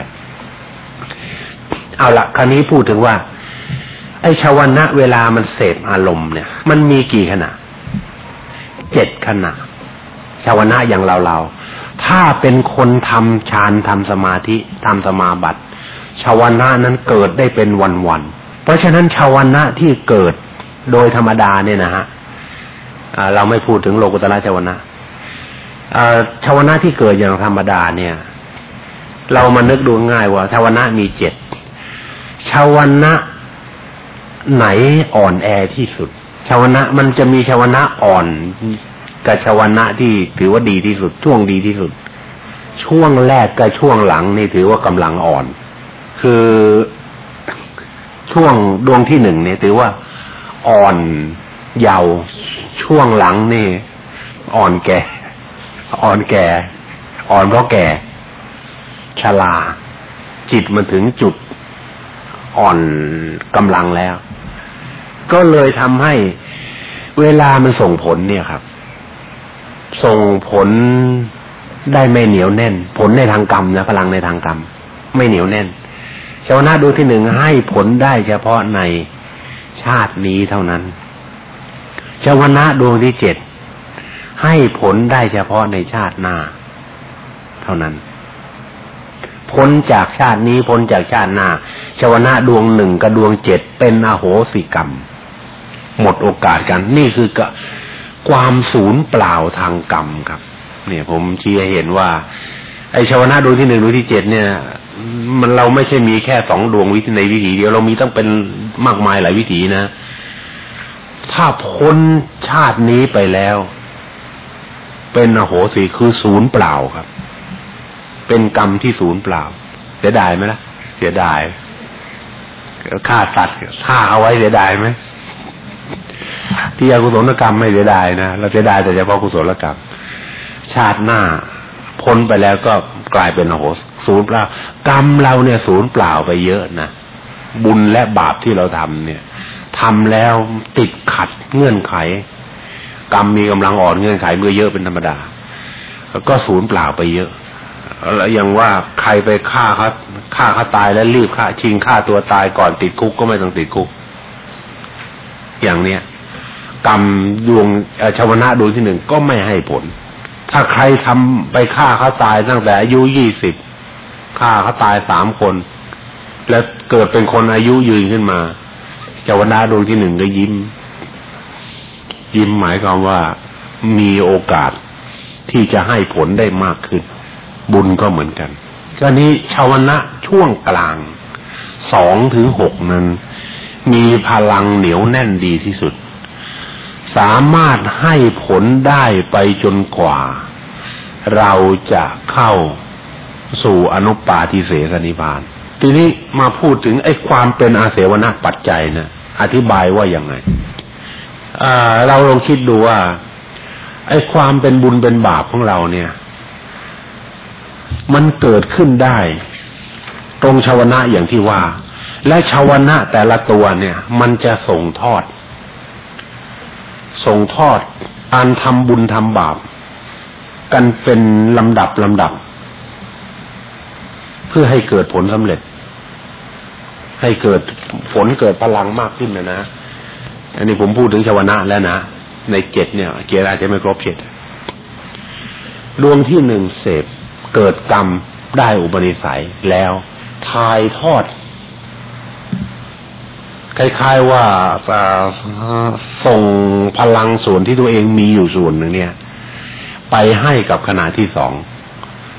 เอาละคราวนี้พูดถึงว่า ไอ้ชาวนะเวลามันเสพอารมณ์เนี่ย มันมีกี่ขณะเจ็ดขณะชาวนะอย่างเราเราถ้าเป็นคนทำฌานทำสมาธิทำสมาบัติชาวนะนั้นเกิดได้เป็นวันๆเพราะฉะนั้นชาวนะที่เกิด โดยธรรมดาเนี่ยนะฮะเราไม่พูดถึงโลกุตระชาวนะชาวนะที่เกิดอย่างธรรมดาเนี่ย เรามานึกดูง่ายว่าชาวนะมีเจ็ดชาวนะไหนอ่อนแอที่สุดชาวนะมันจะมีชาวนะอ่อนกับชาวนะที่ถือว่าดีที่สุด ช่วงดีที่สุด ช่วงแรกกับช่วงหลังนี่ถือว่ากำลังอ่อน คือช่วงดวงที่หนึ่งเนี่ยถือว่า อ่อนเยาว์ช่วงหลังนี่ อ่อนแก่ อ่อนแก่ อ่อนเพราะแก่ชราจิตมันถึงจุดอ่อนกำลังแล้ว ก็เลยทำให้เวลามันส่งผลเนี่ยครับ ส่งผลได้ไม่เหนียวแน่น ผลในทางกรรมนะพลังในทางกรรม ไม่เหนียวแน่นชาวนาดูที่หนึ่งให้ผลได้เฉพาะใน ชาตินี้เท่านั้นชาวนะดวงที่เจ็ดให้ผลได้เฉพาะในชาติหน้า เท่านั้น พ้นจากชาตินี้พ้นจากชาติหน้าชาวนะดวงหนึ่งกับดวงเจ็ดเป็นอโหสิกรรม หมดโอกาสกัน นี่คือกความศูนย์เปล่าทางกรรมครับ เนี่ย ผมชี้ให้เห็นว่า ไอชาวนะดวงที่หนึ่งดวงที่เจ็ดเนี่ย มันเราไม่ใช่มีแค่สองดวงวิธีในวิถีเดียวเรามีต้องเป็นมากมายหลายวิถีนะ ถ้าพ้นชาตินี้ไปแล้ว เป็นอโหสิคือศูนย์เปล่าครับ เป็นกรรมที่ศูนย์เปล่า เสียดายไหมล่ะ เสียดายฆ่าสัตว์ฆ่าเอาไว้เสียดายไหมที่อกุศลกรรมไม่เสียดายนะเราเสียดายแต่เฉพาะกุศลกรรม ชาติหน้า พ้นไปแล้วก็กลายเป็นโอ้โหศูนย์เปล่ากรรมเราเนี่ยศูนย์เปล่าไปเยอะนะบุญและบาปที่เราทำเนี่ยทำแล้วติดขัดเงื่อนไข กรรมมีกำลังอ่อนเงื่อนไขเมื่อเยอะเป็นธรรมดาก็ศูนย์เปล่าไปเยอะแล้วยังว่าใครไปฆ่าเขาฆ่าเขาตายแล้วรีบฆ่าชิงฆ่าตัวตายก่อนติดคุกก็ไม่ต้องติดคุก อย่างเนี้ยกรรมดวงชาวนะดวงที่หนึ่งก็ไม่ให้ผล ถ้าใครทำไปฆ่าเขาตายตั้งแต่อายุยี่สิบฆ่าเขาตายสามคน แล้วเกิดเป็นคนอายุยืนขึ้นมาชาวนะดวงที่หนึ่งก็ยิ้ม ยิ้มหมายความว่ามีโอกาสที่จะให้ผลได้มากขึ้น บุญก็เหมือนกันก็นี้ชาวนะช่วงกลางสองถึงหกนั้น มีพลังเหนียวแน่นดีที่สุด สามารถให้ผลได้ไปจนกว่า เราจะเข้าสู่อนุปาทิเสสนิพาน ทีนี้มาพูดถึงไอ้ความเป็นอาเสวนาปัจจัยนะอธิบายว่าย่างไงเราลองคิดดูว่า ไอ้ความเป็นบุญเป็นบาปของเราเนี่ย มันเกิดขึ้นได้ ตรงชาวนะอย่างที่ว่า และชาวนะแต่ละตัวเนี่ย มันจะส่งทอด ส่งทอดการทำบุญทำบาป กันเป็นลำดับลำดับ เพื่อให้เกิดผลสำเร็จ ให้เกิดฝนเกิดพลังมากขึ้นนะนะ อันนี้ผมพูดถึงชาวนะแล้วนะ ในเจ็ดเนี่ยเจราจะไม่ครบเจ็ดดวงที่หนึ่งเสพเกิดกรรมได้อุปนิสัยแล้วทายทอด คล้ายๆว่าส่งพลังส่วนที่ตัวเองมีอยู่ส่วนหนึ่งเนี่ย ไปให้กับขณะที่สอง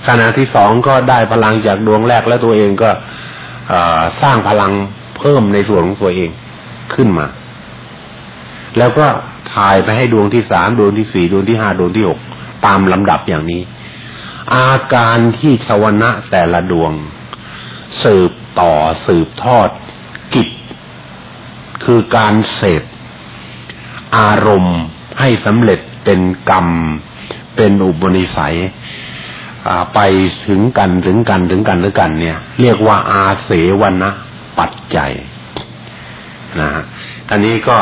ขณะที่สองก็ได้พลังจากดวงแรกแล้วตัวเองก็สร้างพลังเพิ่มในส่วนของตัวเองขึ้นมา แล้วก็ถ่ายไปให้ดวงที่สามดวงที่สี่ดวงที่ห้าดวงที่หกตามลำดับอย่างนี้ อาการที่ชวนะแต่ละดวง สืบต่อสืบทอดกิจ คือการเสพอารมณ์ให้สำเร็จเป็นกรรม เป็นอุปนิสัยไปถึงกันถึงกันถึงกันหรือกัน เนี่ย เรียกว่าอาเสวนะปัจจัยนะฮะอันนี้ก็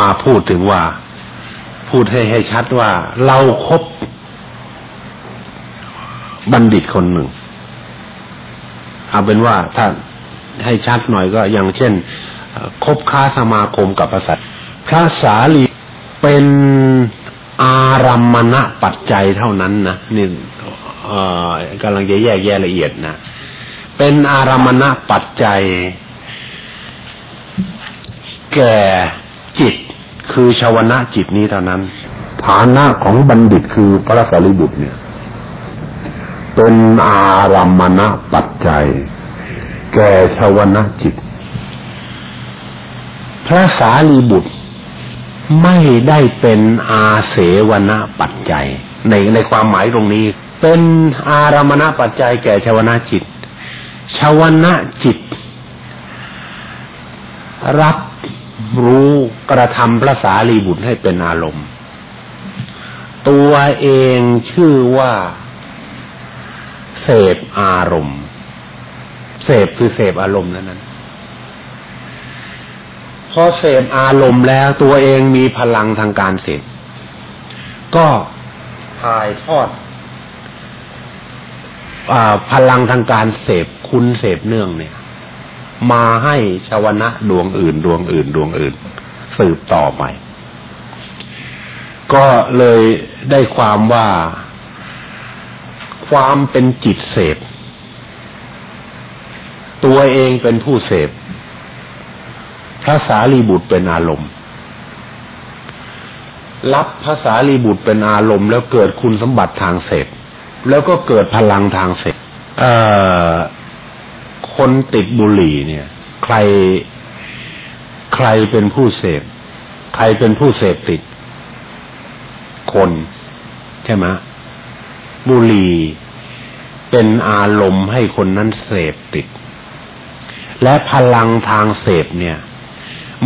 มาพูดถึงว่า พูดให้ให้ชัดว่าเราครบบัณฑิตคนหนึ่ง เอาเป็นว่าถ้าให้ชัดหน่อยก็อย่างเช่น คบค้าสมาคมกับพระสัตว์พระสาลีเป็นอารัมมณะปัจจัยเท่านั้นนะนี่กำลังจะแยกแยะละเอียดนะ เป็นอารัมมณะปัจจัย แก่จิตคือชาวนะจิตนี้เท่านั้น ฐานะของบัณฑิตคือพระสารีบุตรเนี่ย เป็นอารัมมณะปัจจัย แก่ชาวนะจิต พระสารีบุตรไม่ได้เป็นอาเสวนาปัจจัย ในในความหมายตรงนี้ เป็นอารมณปัจจัยแก่ชาวนาจิตชาวนาจิต รับรู้กระทำพระสารีบุตรให้เป็นอารมณ์ ตัวเองชื่อว่า เสพอารมณ์ เสพคือเสพอารมณ์นั้นนั้น อเสพอารมณ์แล้วตัวเองมีพลังทางการเสพก็ถ่ายทอดอพลังทางการเสพคุณเสพเนื่องเนี่ย มาให้ชาวนะดวงอื่น ดวงอื่น ดวงอื่น สืบต่อไป ก็เลยได้ความว่า ความเป็นจิตเสพ ตัวเองเป็นผู้เสพพ ระสารีบุตรเป็นอารมณ์ รับพระสารีบุตรเป็นอารมณ์แล้วเกิดคุณสมบัติทางเสพแล้วก็เกิดพลังทางเสพคนติดบุหรี่เนี่ย ใครใครเป็นผู้เสพใครเป็นผู้เสพติด คนใช่ไหมบุหรี่เป็นอารมณ์ให้คนนั้นเสพติด และพลังทางเสพเนี่ย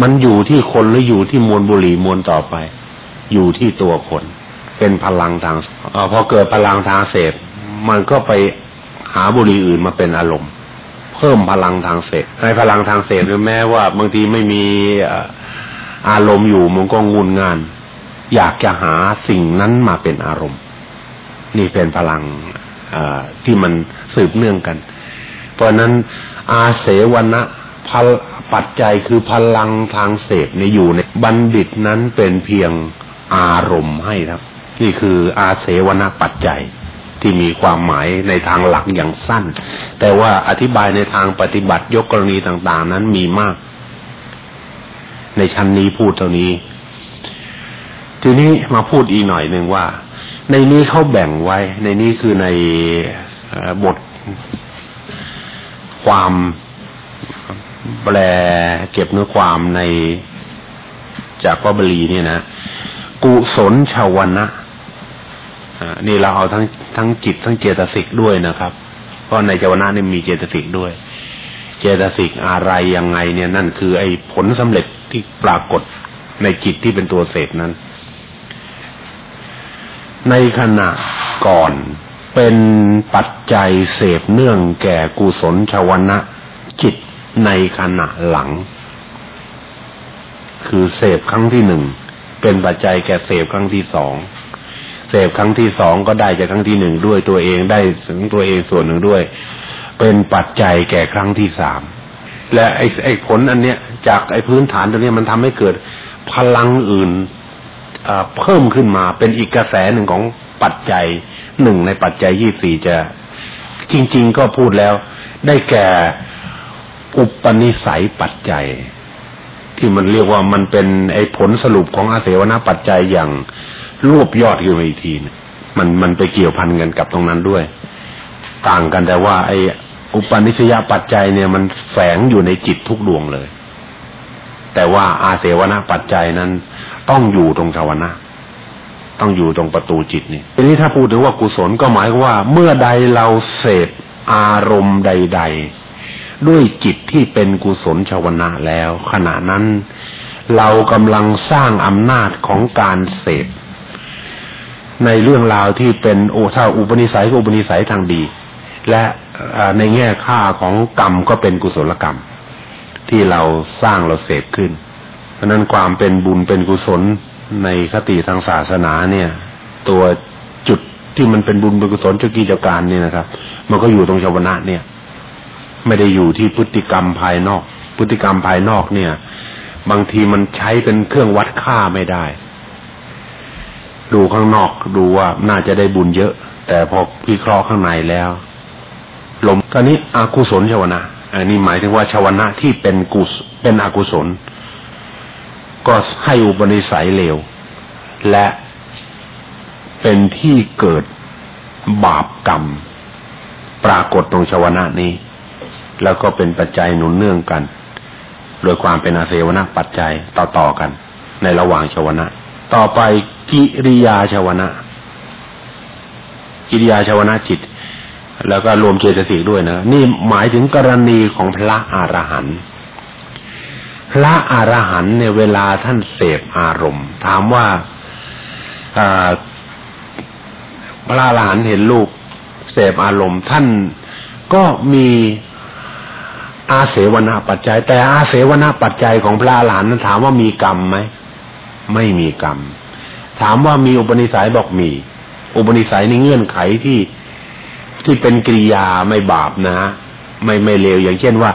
มันอยู่ที่คนหรืออยู่ที่มวลบุหรี่มวลต่อไป อยู่ที่ตัวคน เป็นพลังทางอพอเกิดพลังทางเสพมันก็ไปหาบุหรี่อื่นมาเป็นอารมณ์ เพิ่มพลังทางเสพในพลังทางเสพแม้ว่าบางทีไม่มีอารมณ์อยู่มันก็งุนงาน อยากจะหาสิ่งนั้นมาเป็นอารมณ์ นี่เป็นพลังที่มันสืบเนื่องกัน เพราะนั้นอาเสวนะพ ปัจจัยคือพลังทางเสพในอยู่ในบัณฑิตนั้นเป็นเพียงอารมณ์ให้ครับ นี่คืออาเสวนะปัจจัยที่มีความหมายในทางหลักอย่างสั้น แต่ว่าอธิบายในทางปฏิบัติยกกรณีต่างๆ นั้นมีมาก ในชั้นนี้พูดเท่านี้ ทีนี้มาพูดอีกหน่อยหนึ่งว่า ในนี้เขาแบ่งไว้ ในนี้คือในบทความ แปลเก็บเนื้อความในจากพระบาลีเนี่ยนะกุศลชาวนะนี่เราเอาทั้งทั้งจิตทั้งเจตสิกด้วยนะครับ เพราะในจาวนะนี่มีเจตสิกด้วย เจตสิกอะไรยังไง เนี่ยนั่นคือ ไอ้ผลสำเร็จที่ปรากฏในจิตที่เป็นตัวเศษนั้น ในขณะก่อนเป็นปัจจัยเสพเนื่องแก่กุศลชาวนะ ในขณะหลัง คือเสพครั้งที่หนึ่งเป็นปัจจัยแก่เสพครั้งที่สองเสพครั้งที่สองก็ได้จากครั้งที่หนึ่งด้วยตัวเองได้ถึงตัวเองส่วนหนึ่งด้วย เป็นปัจจัยแก่ครั้งที่สามและไอ้ไอ้ผลอันเนี้ย จากไอ้พื้นฐานตัวนี้มันทำให้เกิดพลังอื่นเพิ่มขึ้นมาเป็นอีกกระแสหนึ่งของปัจจัยหนึ่งในปัจจัยยี่สี่จะ จริง ๆ ก็พูดแล้ว ได้แก่ อุปนิสัยปัจจัย ที่มันเรียกว่ามันเป็นไอ้ผลสรุปของอาเสวนาปัจจัยอย่างรวบยอดขึ้นมาอีกทีมันมันไปเกี่ยวพันกันกับตรงนั้นด้วย ต่างกันแต่ว่า ไอ้อุปนิสัยปัจจัยเนี่ยมันแฝงอยู่ในจิตทุกดวงเลย แต่ว่าอาเสวนาปัจจัยนั้น ต้องอยู่ตรงชาวนะต้องอยู่ตรงประตูจิตนี่ทีนี้ถ้าพูดถึงว่ากุศลก็หมายว่า เมื่อใดเราเสพอารมณ์ใด ๆ ด้วยจิตที่เป็นกุศลชาวนะแล้ว ขณะนั้น เรากำลังสร้างอำนาจของการเสพในเรื่องราวที่เป็นโอถ้าอุปนิสัยก็อุปนิสัยทางดี และในแง่ค่าของกรรมก็เป็นกุศลกรรม ที่เราสร้างเราเสพขึ้น เพราะนั้นความเป็นบุญเป็นกุศลในคติทางศาสนาเนี่ย ตัวจุดที่มันเป็นบุญเป็นกุศลเจ้ากีเจ้าการเนี่ยนะครับ มันก็อยู่ตรงชาวนะเนี่ย ไม่ได้อยู่ที่พฤติกรรมภายนอก พฤติกรรมภายนอกเนี่ย บางทีมันใช้เป็นเครื่องวัดค่าไม่ได้ ดูข้างนอกดูว่าน่าจะได้บุญเยอะ แต่พอพิเคราะห์ข้างในแล้ว ลมตอนนี้อากุศลชาวนะอันนี้หมายถึงว่าชาวนะที่เป็นกุศเป็นอกุศล ก็ให้อุปนิสัยเลว และเป็นที่เกิดบาปกรรม ปรากฏตรงชาวนะนี้ แล้วก็เป็นปัจจัยหนุนเนื่องกัน โดยความเป็นอาเสวนะปัจจัยต่อๆกัน ในระหว่างชาวนะ ต่อไปกิริยาชาวนะ กิริยาชาวนะจิต แล้วก็รวมเจตสิกด้วยนะ นี่หมายถึงกรณีของพระอรหันต์พระอรหันต์ในเวลาท่านเสพอารมณ์ ถามว่าพระอรหันต์เห็นลูกเสพอารมณ์ท่านก็มี อาเสวนาปัจจัย แต่อาเสวนาปัจจัยของพระอรหันต์ถามว่ามีกรรมไหมไม่มีกรรม ถามว่ามีอุปนิสัยบอกมี อุปนิสัยในเงื่อนไขที่ที่เป็นกิริยาไม่บาปนะไม่ไม่เลวอย่างเช่นว่า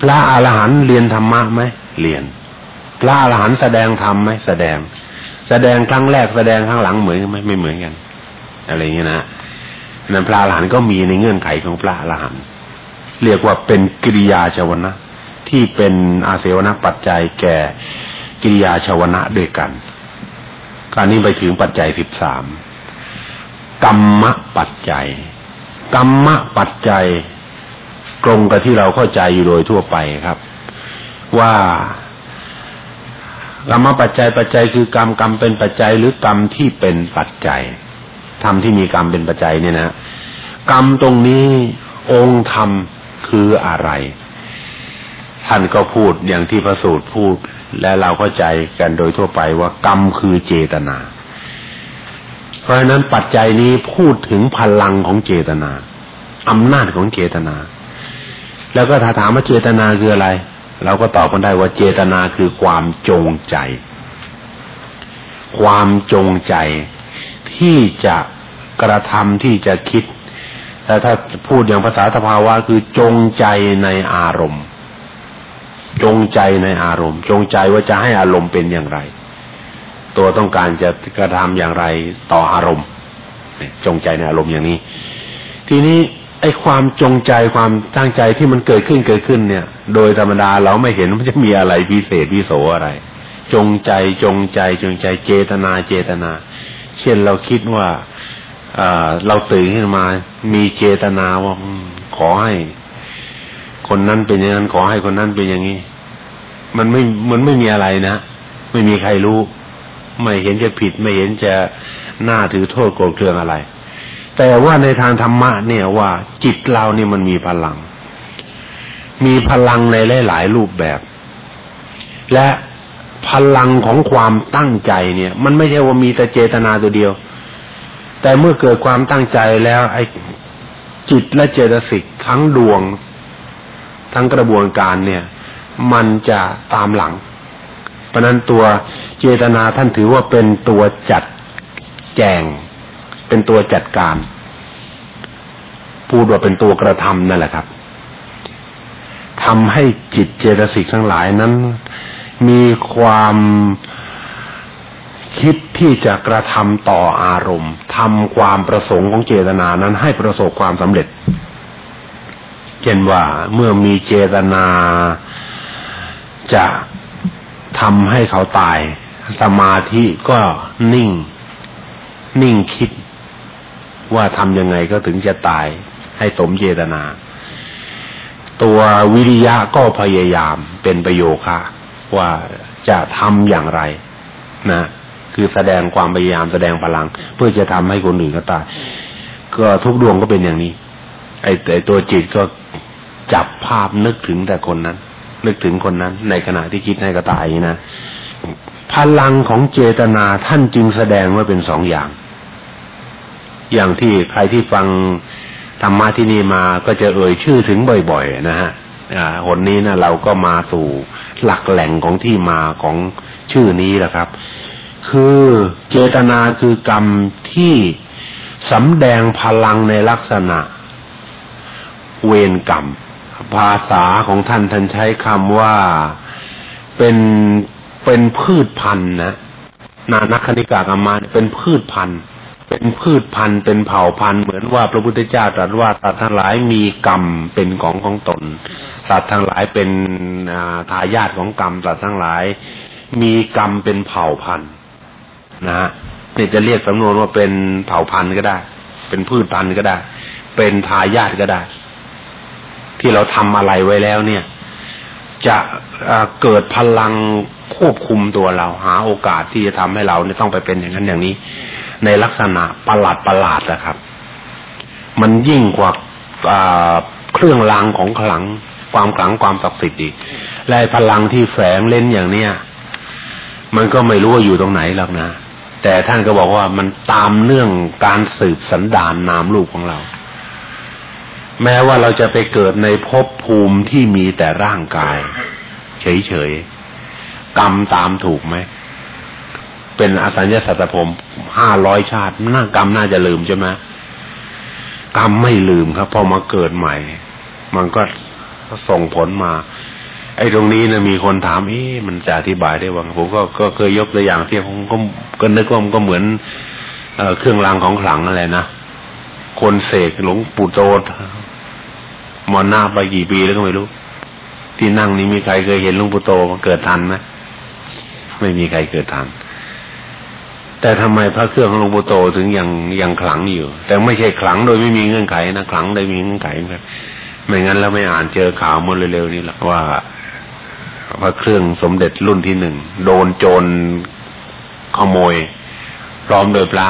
พระอรหันต์เรียนธรรมะไหมเรียน พระอรหันต์แสดงธรรมไหมแสดง แสดงครั้งแรกแสดงครั้งหลังเหมือนไหมไม่เหมือนกัน อะไรเงี้ยนะนั้นพระอรหันต์ก็มีในเงื่อนไขของพระอรหันต์ เรียกว่าเป็นกิริยาชวนะ ที่เป็นอาเสวนะปัจจัยแก่กิริยาชาวนะด้วยกัน การนี้ไปถึงปัจจัยสิบสามกรรมปัจจัย กรรมปัจจัยตรงกับที่เราเข้าใจอยู่โดยทั่วไปครับ ว่ากรรมปัจจัยปัจจัยคือกรรมกรรมเป็นปัจจัยหรือกรรมที่เป็นปัจจัยธรรมที่มีกรรมเป็นปัจจัยเนี่ยนะกรรมตรงนี้องค์ธรรม คืออะไร ท่านก็พูดอย่างที่พระสูตรพูด และเราเข้าใจกันโดยทั่วไปว่ากรรมคือเจตนา เพราะฉะนั้นปัจจัยนี้พูดถึงพลังของเจตนาอำนาจของเจตนา แล้วก็ถ้าถามว่าเจตนาคืออะไร เราก็ตอบกันได้ว่าเจตนาคือความจงใจ ความจงใจที่จะกระทำที่จะคิด แต่ถ้าพูดอย่างภาษาสภาวะคือจงใจในอารมณ์ จงใจในอารมณ์ จงใจว่าจะให้อารมณ์เป็นอย่างไร ตัวต้องการจะกระทำอย่างไรต่ออารมณ์ จงใจในอารมณ์อย่างนี้ ทีนี้ไอ้ความจงใจความตั้งใจที่มันเกิดขึ้นเกิดขึ้นเนี่ย โดยธรรมดาเราไม่เห็นมันจะมีอะไรพิเศษพิโสอะไร จงใจจงใจจงใจเจตนาเจตนา เช่นเราคิดว่า เราตื่นขึ้นมา มีเจตนาว่าขอให้ คนนั้นเป็นอย่างนั้น ขอให้คนนั้นเป็นอย่างนี้ มันไม่ มันไม่มีอะไรนะ ไม่มีใครรู้ ไม่เห็นจะผิด ไม่เห็นจะน่าถือโทษโกรธเคืองอะไร แต่ว่าในทางธรรมะเนี่ยว่า จิตเราเนี่ยมันมีพลัง มีพลังในหลาย ๆ รูปแบบ และพลังของความตั้งใจเนี่ย มันไม่ใช่ว่ามีแต่เจตนาตัวเดียว แต่เมื่อเกิดความตั้งใจแล้วไอ้จิตและเจตสิกทั้งดวง ทั้งกระบวนการเนี่ย มันจะตามหลัง เพราะนั้นตัวเจตนาท่านถือว่าเป็นตัวจัดแจง เป็นตัวจัดการ พูดว่าเป็นตัวกระทำนั่นแหละครับทำให้จิตเจตสิกทั้งหลายนั้น มีความ คิดที่จะกระทำต่ออารมณ์ทำความประสงค์ของเจตนานั้นให้ประสบความสำเร็จ เช่นว่าเมื่อมีเจตนาจะทำให้เขาตาย สมาธิก็นิ่ง นิ่งคิด ว่าทำยังไงก็ถึงจะตาย ให้สมเจตนา ตัววิริยะก็พยายามเป็นประโยคะว่าจะทำอย่างไร นะ คือแสดงความพยายามแสดงพลัง เพื่อจะทำให้คนอื่นก็ตายก็ทุกดวงก็เป็นอย่างนี้ ไอ้แต่ตัวจิตก็จับภาพนึกถึงแต่คนนั้น นึกถึงคนนั้น ในขณะที่คิดให้ก็ตายนะพลังของเจตนาท่านจึงแสดงว่าเป็นสองอย่าง อย่างที่ใครที่ฟังธรรมะที่นี่มาก็จะเอ่ยชื่อถึงบ่อย ๆ นะฮะอ่าหนนี้นะเราก็มาสู่หลักแหล่งของที่มาของชื่อนี้แหละครับ คือเจตนาคือกรรมที่สำแดงพลังในลักษณะ เวรกรรม ภาษาของท่านท่านใช้คำว่าเป็นเป็นพืชพันธุ์นะนานักคณิกากรรมาเป็นพืชพันธุ์เป็นพืชพันธุ์เป็นเผ่าพันธุ์เหมือนว่าพระพุทธเจ้าตรัสว่าสัตว์ทั้งหลายมีกรรมเป็นของของตนสัตว์ทั้งหลายเป็นทายาทของกรรมสัตว์ทั้งหลาย มีกรรมเป็นเผ่าพันธุ์ นะฮะนี่จะเรียกสำนวนว่าเป็นเผ่าพันธุ์ก็ได้ เป็นพืชพันธุ์ก็ได้ เป็นทายาทก็ได้ ที่เราทำอะไรไว้แล้วเนี่ย จะเกิดพลังควบคุมตัวเรา หาโอกาสที่จะทำให้เราเนี่ยต้องไปเป็นอย่างนั้นอย่างนี้ ในลักษณะประหลาดประหลาดนะครับ มันยิ่งกว่าเครื่องรางของขลังความขลังความศักดิ์สิทธิ์อีกและพลังที่แฝงเล่นอย่างเนี้ยมันก็ไม่รู้ว่าอยู่ตรงไหนหรอกนะ แต่ท่านก็บอกว่ามันตามเนื่องการสืบสันดานนามรูปของเรา แม้ว่าเราจะไปเกิดในภพภูมิที่มีแต่ร่างกาย เฉยๆ กรรมตามถูกไหม เป็นอสัญญาสัตตภพห้าร้อยชาติน่ากรรมน่าจะลืมใช่ไหมกรรมไม่ลืมครับพอมาเกิดใหม่ มันก็ส่งผลมา ไอ้ตรงนี้นะมีคนถามเอ๊ะมันจะอธิบายได้ว่างผมก็ก็เคยยกตัวอย่างที่ผมก็ก็นึกว่ามันก็เหมือนเอเครื่องรางของขลังอะไรนะคนเสกหลวงปู่โตมอนหน้าไปกี่ปีแล้วก็ไม่รู้ ที่นั่งนี้มีใครเคยเห็นหลวงปู่โตมาเกิดทันไหมไม่มีใครเกิดทันแต่ทำไมพระเครื่องของหลวงปู่โตถึงยังยังขลังอยู่ แต่ไม่ใช่ขลังโดยไม่มีเงื่อนไขนะขลังโดยมีเงื่อนไขครับไม่งั้นแล้วไม่อ่านเจอข่าวเมื่อเร็วๆนี้หรอกว่า พระเครื่องสมเด็จรุ่นที่หนึ่งโดนโจรขโมย พร้อมโดยพระ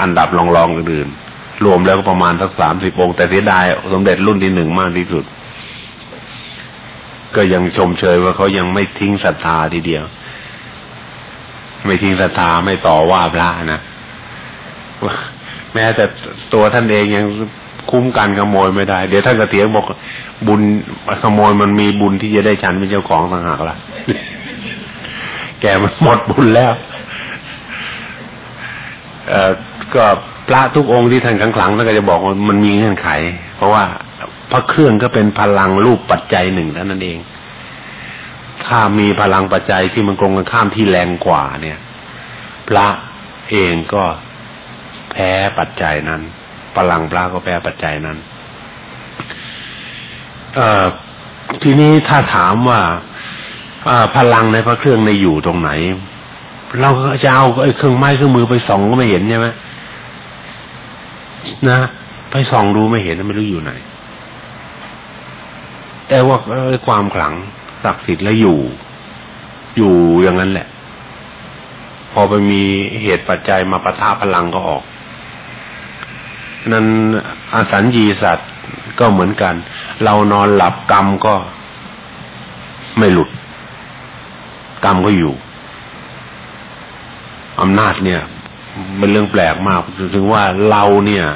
อันดับรองๆอื่นๆรวมแล้วก็ประมาณสักสามสิบองค์แต่เสียดายสมเด็จรุ่นที่หนึ่งมากที่สุด ก็ยังชมเชยว่าเขายังไม่ทิ้งศรัทธาทีเดียว ไม่ทิ้งศรัทธาไม่ต่อว่าพระนะแม้แต่ตัวท่านเองยัง คุ้มกันขโมยไม่ได้ เดี๋ยวท่านกระเถียงบอกบุญขโมยมันมีบุญที่จะได้ฉันเป็นเจ้าของต่างหากล่ะ แกมันหมดบุญแล้ว เอ่อก็พระทุกองค์ที่ท่านขังๆท่านก็จะบอกว่ามันมีเงื่อนไข เพราะว่าพระเครื่องก็เป็นพลังรูปปัจจัยหนึ่งเท่านั้นเอง ถ้ามีพลังปัจจัยที่มันตรงกันข้ามที่แรงกว่า เนี่ย พระเองก็แพ้ปัจจัยนั้น พลังพระก็แพ้ปัจจัยนั้น เอ่อทีนี้ถ้าถามว่าพลังในพระเครื่องในอยู่ตรงไหน เราก็จะเอาไอ้เครื่องไม้เครื่องมือไปส่องก็ไม่เห็นใช่ไหมนะไปส่องดูไม่เห็นไม่รู้อยู่ไหน แต่ว่าความขลังศักดิ์สิทธิ์แล้วอยู่ อยู่อย่างนั้นแหละ พอไปมีเหตุปัจจัยมาประทาพลังก็ออก นั้นอสัญญีสัตว์ก็เหมือนกัน เรานอนหลับกรรมก็ไม่หลุด กรรมก็อยู่อำนาจเนี่ยเป็นเรื่องแปลกมากถึงว่าเราเนี่ย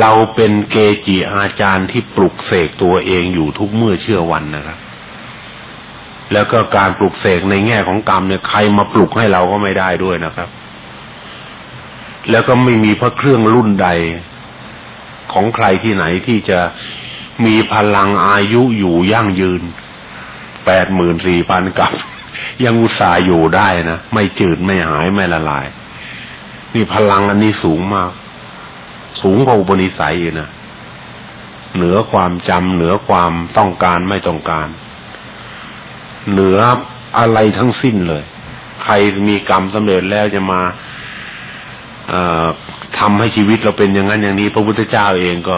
เราเป็นเกจิอาจารย์ที่ปลุกเสกตัวเองอยู่ทุกเมื่อเชื่อวันนะครับ แล้วก็การปลุกเสกในแง่ของกรรมเนี่ยใครมาปลุกให้เราก็ไม่ได้ด้วยนะครับ แล้วก็ไม่มีพระเครื่องรุ่นใด ของใครที่ไหนที่จะมีพลังอายุอยู่ยั่งยืนแปดหมื่นสี่พันกับ ยังอุตส่าห์อยู่ได้นะไม่จืดไม่หายไม่ละลาย นี่พลังอันนี้สูงมาก สูงกว่าอุปนิสัยนะเหนือความจำเหนือความต้องการไม่ต้องการ เหนืออะไรทั้งสิ้นเลย ใครมีกรรมสำเร็จแล้วจะมา ทำให้ชีวิตเราเป็นอย่างนั้นอย่างนี้ พระพุทธเจ้าเองก็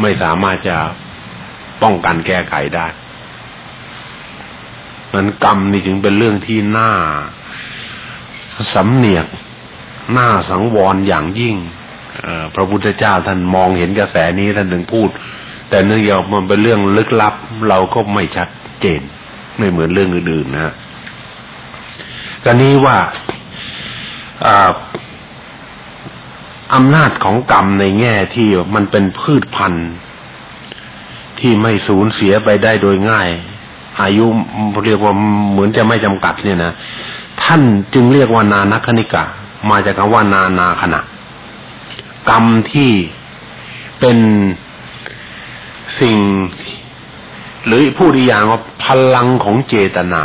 ไม่สามารถจะป้องกันแก้ไขได้นั้นกรรมนี่จึงเป็นเรื่องที่น่าสำเนียกน่าสังวรอย่างยิ่งพระพุทธเจ้าท่านมองเห็นกระแสนี้ท่านถึงพูด แต่เนื่องจากมันเป็นเรื่องลึกลับ เราก็ไม่ชัดเจน ไม่เหมือนเรื่องอื่นๆนะกรนี้ว่า อำนาจของกรรมในแง่ที่มันเป็นพืชพันธุ์ ที่ไม่สูญเสียไปได้โดยง่าย อายุเรียกว่าเหมือนจะไม่จำกัดเนี่ยนะท่านจึงเรียกว่านานัคณิกะ มาจากคำว่านานาขณะ กรรมที่เป็นสิ่ง หรือพูดอีกอย่างว่าพลังของเจตนา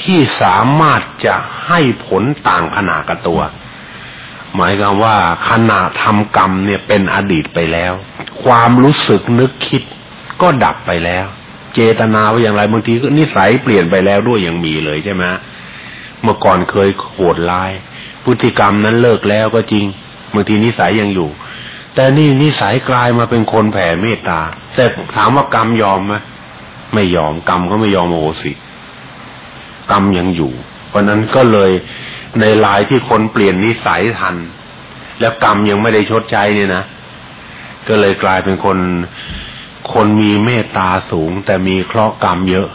ที่สามารถจะให้ผลต่างขนาดกับตัว หมายความว่าขณะทำกรรมเนี่ยเป็นอดีตไปแล้ว ความรู้สึกนึกคิดก็ดับไปแล้ว เจตนาว่าอย่างไรบางทีก็นิสัยเปลี่ยนไปแล้วด้วยยังมีเลยใช่ไหมเมื่อก่อนเคยโหดร้าย พฤติกรรมนั้นเลิกแล้วก็จริงบางทีนิสัยยังอยู่ แต่นี่นิสัยกลายมาเป็นคนแผ่เมตตาแต่ถามว่ากรรมยอมไหมไม่ยอมกรรมก็ไม่ยอมโอสิ กรรมยังอยู่ เพราะนั้นก็เลยในลายที่คนเปลี่ยนนิสัยทัน แล้วกรรมยังไม่ได้ชดใช้เนี่ยนะ ก็เลยกลายเป็นคนคนมีเมตตาสูง แต่มีเคราะห์กรรมเยอะ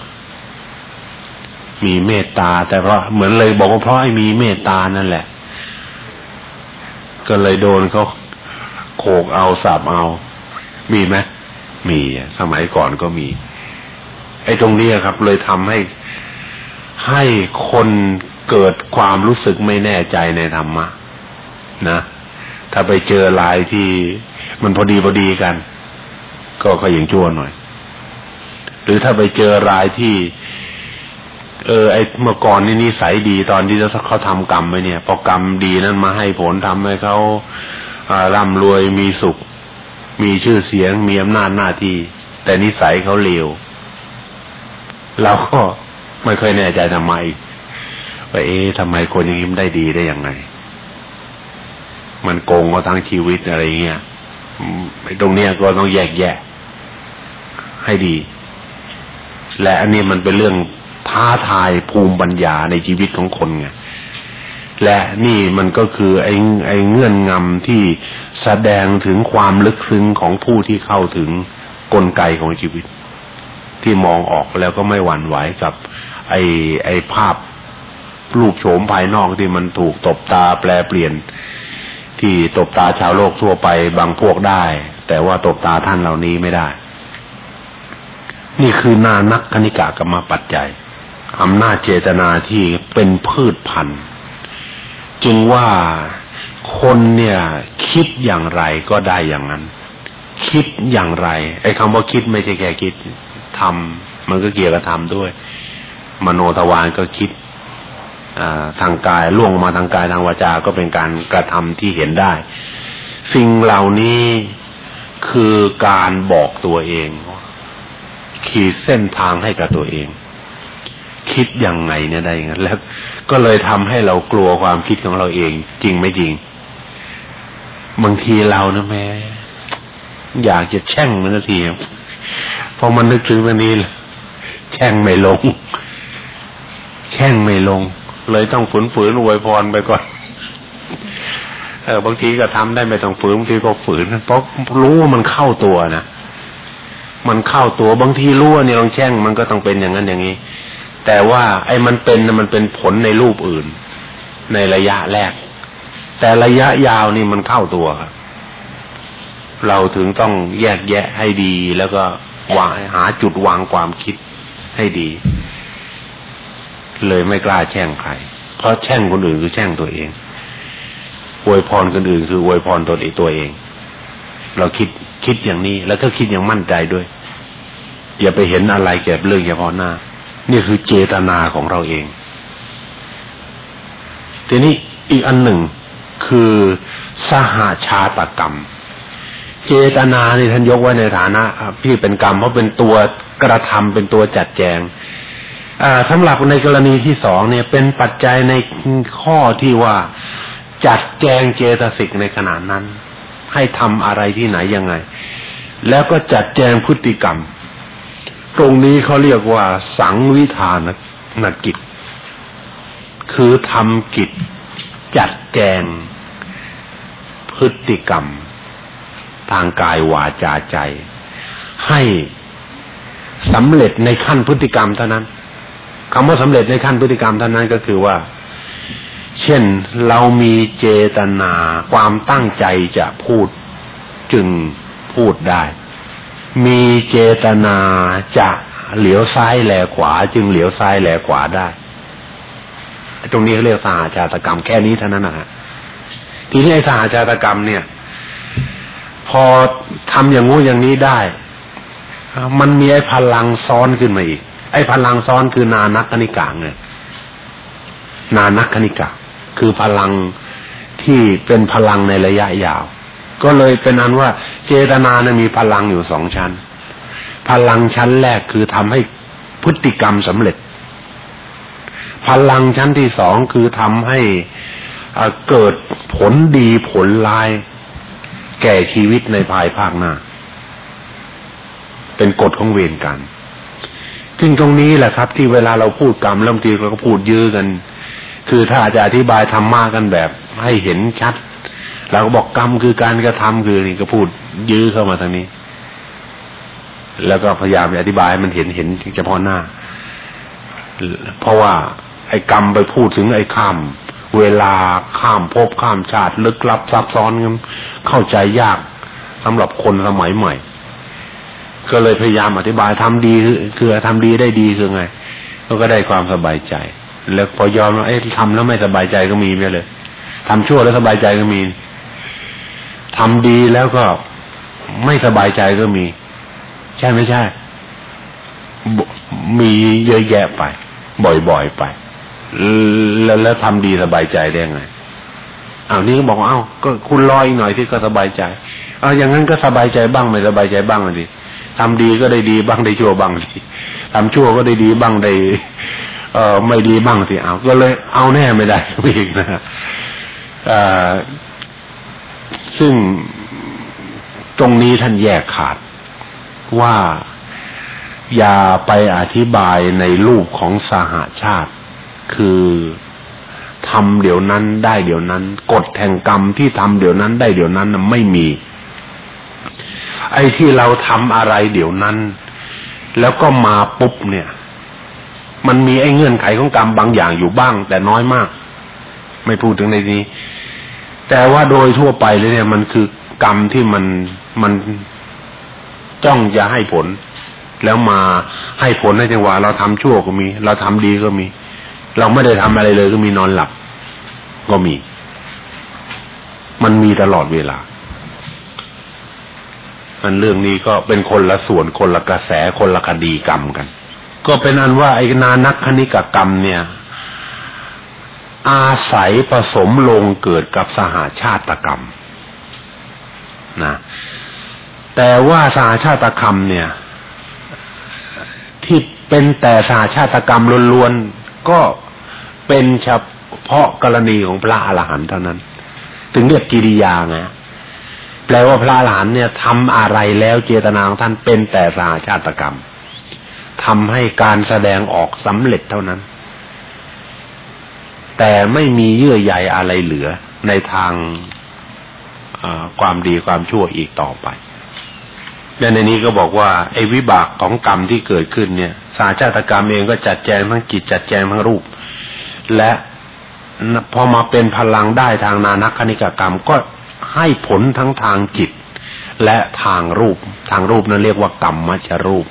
มีเมตตา แต่เพราะเหมือนเลยบอกว่าเพราะไอ้มีเมตตานั่นแหละ ก็เลยโดนเขาโขกเอาสาบเอา มีไหมมีสมัยก่อนก็มี ไอ้ตรงนี้ครับ เลยทำให้ ให้คนเกิดความรู้สึกไม่แน่ใจในธรรมะนะ ถ้าไปเจอลายที่มันพอดีพอดีกัน ก็ก็ยังชั่วหน่อย หรือถ้าไปเจอรายที่ เออ ไอเมื่อก่อนนี่นิสัยดีตอนที่เขาทำกรรมไปเนี่ยพอกรรมดีนั้นมาให้ผลทำให้เขาร่ำรวยมีสุข มีชื่อเสียงมีอำนาจหน้าที่ แต่นิสัยเขาเลวเราก็ ไม่เคยแน่ใจทำไมว่าเอ๊ะทำไมคนอย่างนี้มันได้ดีได้ยังไง มันโกงมาทั้งชีวิตอะไรเงี้ยตรงเนี้ยก็ต้องแยกแยะ ให้ดี และอันนี้มันเป็นเรื่องท้าทายภูมิปัญญาในชีวิตของคนไงและนี่มันก็คือไอ้ไอ้เงื่อนงำที่แสดงถึงความลึกซึ้งของผู้ที่เข้าถึงกลไกของชีวิต ที่มองออกแล้วก็ไม่หวั่นไหวกับ ไอ้ไอ้ภาพรูปโฉมภายนอกที่มันถูกตบตาแปลเปลี่ยน ที่ตบตาชาวโลกทั่วไปบางพวกได้ แต่ว่าตบตาท่านเหล่านี้ไม่ได้ นี่คือนานักคณิกากรรมปัจจัยอำนาจเจตนาที่เป็นพืชพันธุ์ จึงว่าคนเนี่ย คิดอย่างไรก็ได้อย่างนั้น คิดอย่างไร ไอ้คำว่าคิดไม่ใช่แค่คิดทำมันก็เกี่ยวกับทำด้วย มโนทวารก็คิดทางกายล่วงมาทางกายทางวาจาก็เป็นการกระทำที่เห็นได้ สิ่งเหล่านี้คือการบอกตัวเอง ขีดเส้นทางให้กับตัวเอง คิดยังไงเนี่ยได้ยังไงแล้ว ก็เลยทำให้เรากลัวความคิดของเราเอง จริงไม่จริง บางทีเรานะแม่อยากจะแช่งมันทีพอมันนึกถึงตรงนี้แช่งไม่ลง แช่งไม่ลง เลยต้องฝืนฝืนอวยพรไปก่อนเออบางทีก็ทำได้ไม่ต้องฝืนบางทีก็ฝืนเพราะรู้ว่ามันเข้าตัวนะมันเข้าตัวบางทีรู้ว่าเนี่ยลองแช่งมันก็ต้องเป็นอย่างนั้นอย่างนี้ แต่ว่าไอ้มันเป็นมันเป็นผลในรูปอื่น ในระยะแรก แต่ระยะยาวนี่มันเข้าตัวครับเราถึงต้องแยกแยะให้ดีแล้วก็วางหาจุดวางความคิดให้ดี เลยไม่กล้าแช่งใคร เพราะแช่งคนอื่นคือแช่งตัวเองอวยพรคนอื่นคืออวยพรตัวเองตัวเอง เราคิดคิดอย่างนี้ แล้วก็คิดอย่างมั่นใจด้วย อย่าไปเห็นอะไรแก่เรื่องเฉพาะหน้า นี่คือเจตนาของเราเอง ทีนี้อีกอันหนึ่งคือสหาชาตกรรม เจตนานี่ท่านยกไว้ในฐานะพี่เป็นกรรมเพราะเป็นตัวกระทำเป็นตัวจัดแจง สำหรับในกรณีที่สองเนี่ยเป็นปัจจัยในข้อที่ว่าจัดแจงเจตสิกในขณะนั้น ให้ทำอะไรที่ไหนยังไง แล้วก็จัดแจงพฤติกรรม ตรงนี้เขาเรียกว่าสังวิธานนกิจ คือทำกิจ จัดแจงพฤติกรรม ทางกายวาจาใจ ให้สำเร็จในขั้นพฤติกรรมเท่านั้น คำว่าสำเร็จในขั้นพฤติกรรมเท่านั้นก็คือว่า เช่นเรามีเจตนาความตั้งใจจะพูดจึงพูดได้ มีเจตนาจะเหลียวซ้ายแลขวา จึงเหลียวซ้ายแลขวาได้ ตรงนี้เขาเรียกสหาจารกรรมแค่นี้เท่านั้นนะฮะทีนี้ไอ้สหาจารกรรมเนี่ย พอทำอย่างงู้อย่างนี้ได้ มันมีไอ้พลังซ้อนขึ้นมาอีก ไอ้พลังซ้อนคือนานักคณิกาเนี่ยนานักคณิกาคือพลังที่เป็นพลังในระยะยาว ก็เลยเป็นนั้นว่าเจตนานะมีพลังอยู่สองชั้น พลังชั้นแรกคือทำให้พฤติกรรมสำเร็จ พลังชั้นที่สองคือทำให้เกิดผลดีผลลาย แก่ชีวิตในภายภาคหน้า เป็นกฎของเวรกัน ซึ่งตรงนี้แหละครับ ที่เวลาเราพูดกรรมแล้วบางทีเราก็พูดยื้อกัน คือถ้าจะอธิบายธรรมะกันแบบให้เห็นชัดเราก็บอกกรรมคือการกระทำคือนี่ก็พูดยื้อเข้ามาทางนี้ แล้วก็พยายามอธิบายมันเห็นเห็นเฉพาะหน้า เพราะว่า ไอ้กรรมไปพูดถึงไอ้ข้ามเวลาข้ามภพข้ามชาติ ลึกลับซับซ้อนกันเข้าใจยากสำหรับคนสมัยใหม่ ก็เลยพยายามอธิบายทำดีคือคือทำดีได้ดีคือไงก็ได้ความสบายใจ แล้วพอยอมว่าไอ้ทำแล้วไม่สบายใจก็มีไปเลยทำชั่วแล้วสบายใจก็มีทำดีแล้วก็ไม่สบายใจก็มี ใช่ไม่ใช่ มีเยอะแยะไป บ่อยๆไป แล้วแล้วทำดีสบายใจได้ไงอ้าวนี่ก็บอกว่าเอ้าก็คุณรออีกหน่อยที่ก็สบายใจเอาอย่างนั้นก็สบายใจบ้างไม่สบายใจบ้างเลยดิ ทำดีก็ได้ดีบ้างได้ชั่วบ้างดิทำชั่วก็ได้ดีบ้างได้เออไม่ดีบ้างสิเอาก็เลยเอาแน่ไม่ได้อีกนะอ่าซึ่งตรงนี้ท่านแยกขาดว่าอย่าไปอธิบายในรูปของสหาชาติ คือทำเดี๋ยวนั้นได้เดี๋ยวนั้น กฎแห่งกรรมที่ทำเดี๋ยวนั้นได้เดี๋ยวนั้นไม่มี ไอ้ที่เราทำอะไรเดี๋ยวนั้น แล้วก็มาปุ๊บเนี่ย มันมีไอ้เงื่อนไขของกรรมบางอย่างอยู่บ้าง แต่น้อยมาก ไม่พูดถึงในนี้ แต่ว่าโดยทั่วไปเลยเนี่ย มันคือกรรมที่มันมันจ้องจะให้ผล แล้วมาให้ผลในจังหวะเราทำชั่วก็มี เราทำดีก็มี เราไม่ได้ทำอะไรเลยก็มีนอนหลับ ก็มี มันมีตลอดเวลา มันเรื่องนี้ก็เป็นคนละส่วนคนละกระแสคนละคดีกรรมกัน ก็เป็นอันว่าไอ้นานักคณิกกรรมเนี่ย อาศัยผสมลงเกิดกับสหาชาติกรรมนะแต่ว่าสหาชาติกรรมเนี่ย ที่เป็นแต่สหาชาติกรรมล้วนๆก็เป็นเฉพาะกรณีของพระอรหันต์เท่านั้น ถึงเรียกกิริยาไง แปลว่าพระอรหันต์เนี่ยทำอะไรแล้วเจตนาของท่านเป็นแต่สาชาตกรรมทำให้การแสดงออกสำเร็จเท่านั้น แต่ไม่มีเยื่อใยอะไรเหลือในทางความดีความชั่วอีกต่อไปและในนี้ก็บอกว่าไอ้วิบากของกรรมที่เกิดขึ้นเนี่ย สาชาตกรรมเองก็จัดแจงทั้งจิตจัดแจงทั้งรูป และพอมาเป็นพลังได้ทางนานักคณิกกรรมก็ ให้ผลทั้งทางจิต และทางรูป ทางรูปนั้นเรียกว่ากรรมมัชรูป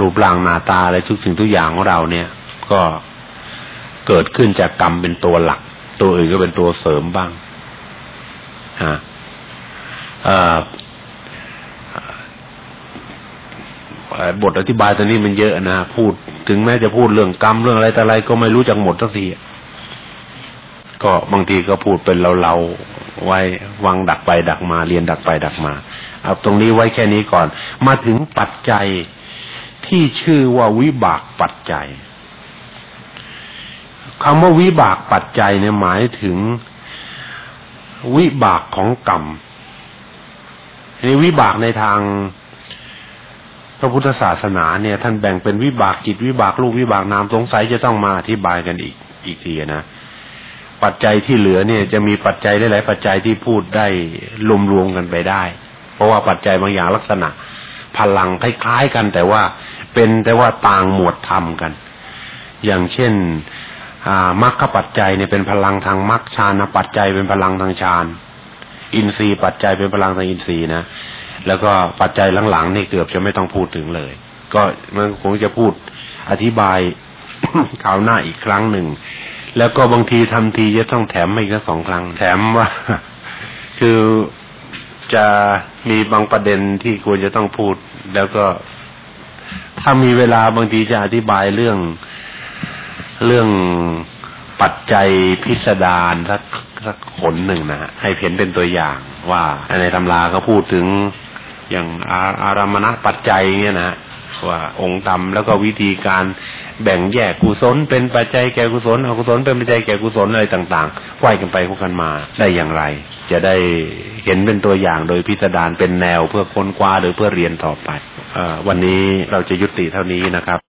รูปร่างหน้าตาอะไรทุกสิ่งทุกอย่างของเราเนี่ย ก็เกิดขึ้นจากกรรมเป็นตัวหลัก ตัวอื่นก็เป็นตัวเสริมบ้างฮะบทอธิบายตอนนี้มันเยอะนะพูดถึงแม้จะพูดเรื่องกรรมเรื่องอะไรแต่อะไรก็ไม่รู้จักหมดทั้งที ก็บางทีก็พูดเป็นเราเราไว้วางดักไปดักมา เรียนดักไปดักมา เอาตรงนี้ไว้แค่นี้ก่อน มาถึงปัจจัยที่ชื่อว่าวิบากปัจจัยคำว่าวิบากปัจจัยเนี่ยหมายถึงวิบากของกรรมนี่วิบากในทางพระพุทธศาสนาเนี่ย ท่านแบ่งเป็นวิบากจิตวิบากรูปวิบากนามสงสัยจะต้องมาอธิบายกันอีกอีกทีนะ ปัจจัยที่เหลือเนี่ยจะมีปัจจัยหลายๆปัจจัยที่พูดได้รวมๆกันไปได้ เพราะว่าปัจจัยบางอย่างลักษณะ พลังคล้ายๆกัน แต่ว่าเป็นแต่ว่าต่างหมวดธรรมกัน อย่างเช่นมรรคปัจจัยเนี่ยเป็นพลังทางมรรคฌานปัจจัยเป็นพลังทางฌานอินทรีย์ปัจจัยเป็นพลังทางอินทรีย์นะแล้วก็ปัจจัยหลังๆนี่เกือบจะไม่ต้องพูดถึงเลย ก็มันคงจะพูดอธิบายคราวหน้าอีกครั้งหนึ่ง แล้วก็บางทีทำทีจะต้องแถมอีกสองครั้ง แถมว่า คือจะมีบางประเด็นที่ควรจะต้องพูด แล้วก็ ถ้ามีเวลาบางทีจะอธิบายเรื่องเรื่องปัจจัยพิสดารสักสักผลหนึ่งนะฮะให้เห็นเป็นตัวอย่างว่าในตำราก็พูดถึงอย่างอาอามณะปัจจัยเนี่ยนะ ว่าองค์ธรรมแล้วก็วิธีการแบ่งแยกกุศล เป็นปัจจัยแก่กุศลอกุศลเป็นปัจจัยแก่กุศลอะไรต่างๆไหวกันไปพวกกันมาได้อย่างไร จะได้เห็นเป็นตัวอย่างโดยพิสดารเป็นแนวเพื่อค้นคว้าหรือเพื่อเรียนต่อไปอวันนี้เราจะยุติเท่านี้นะครับ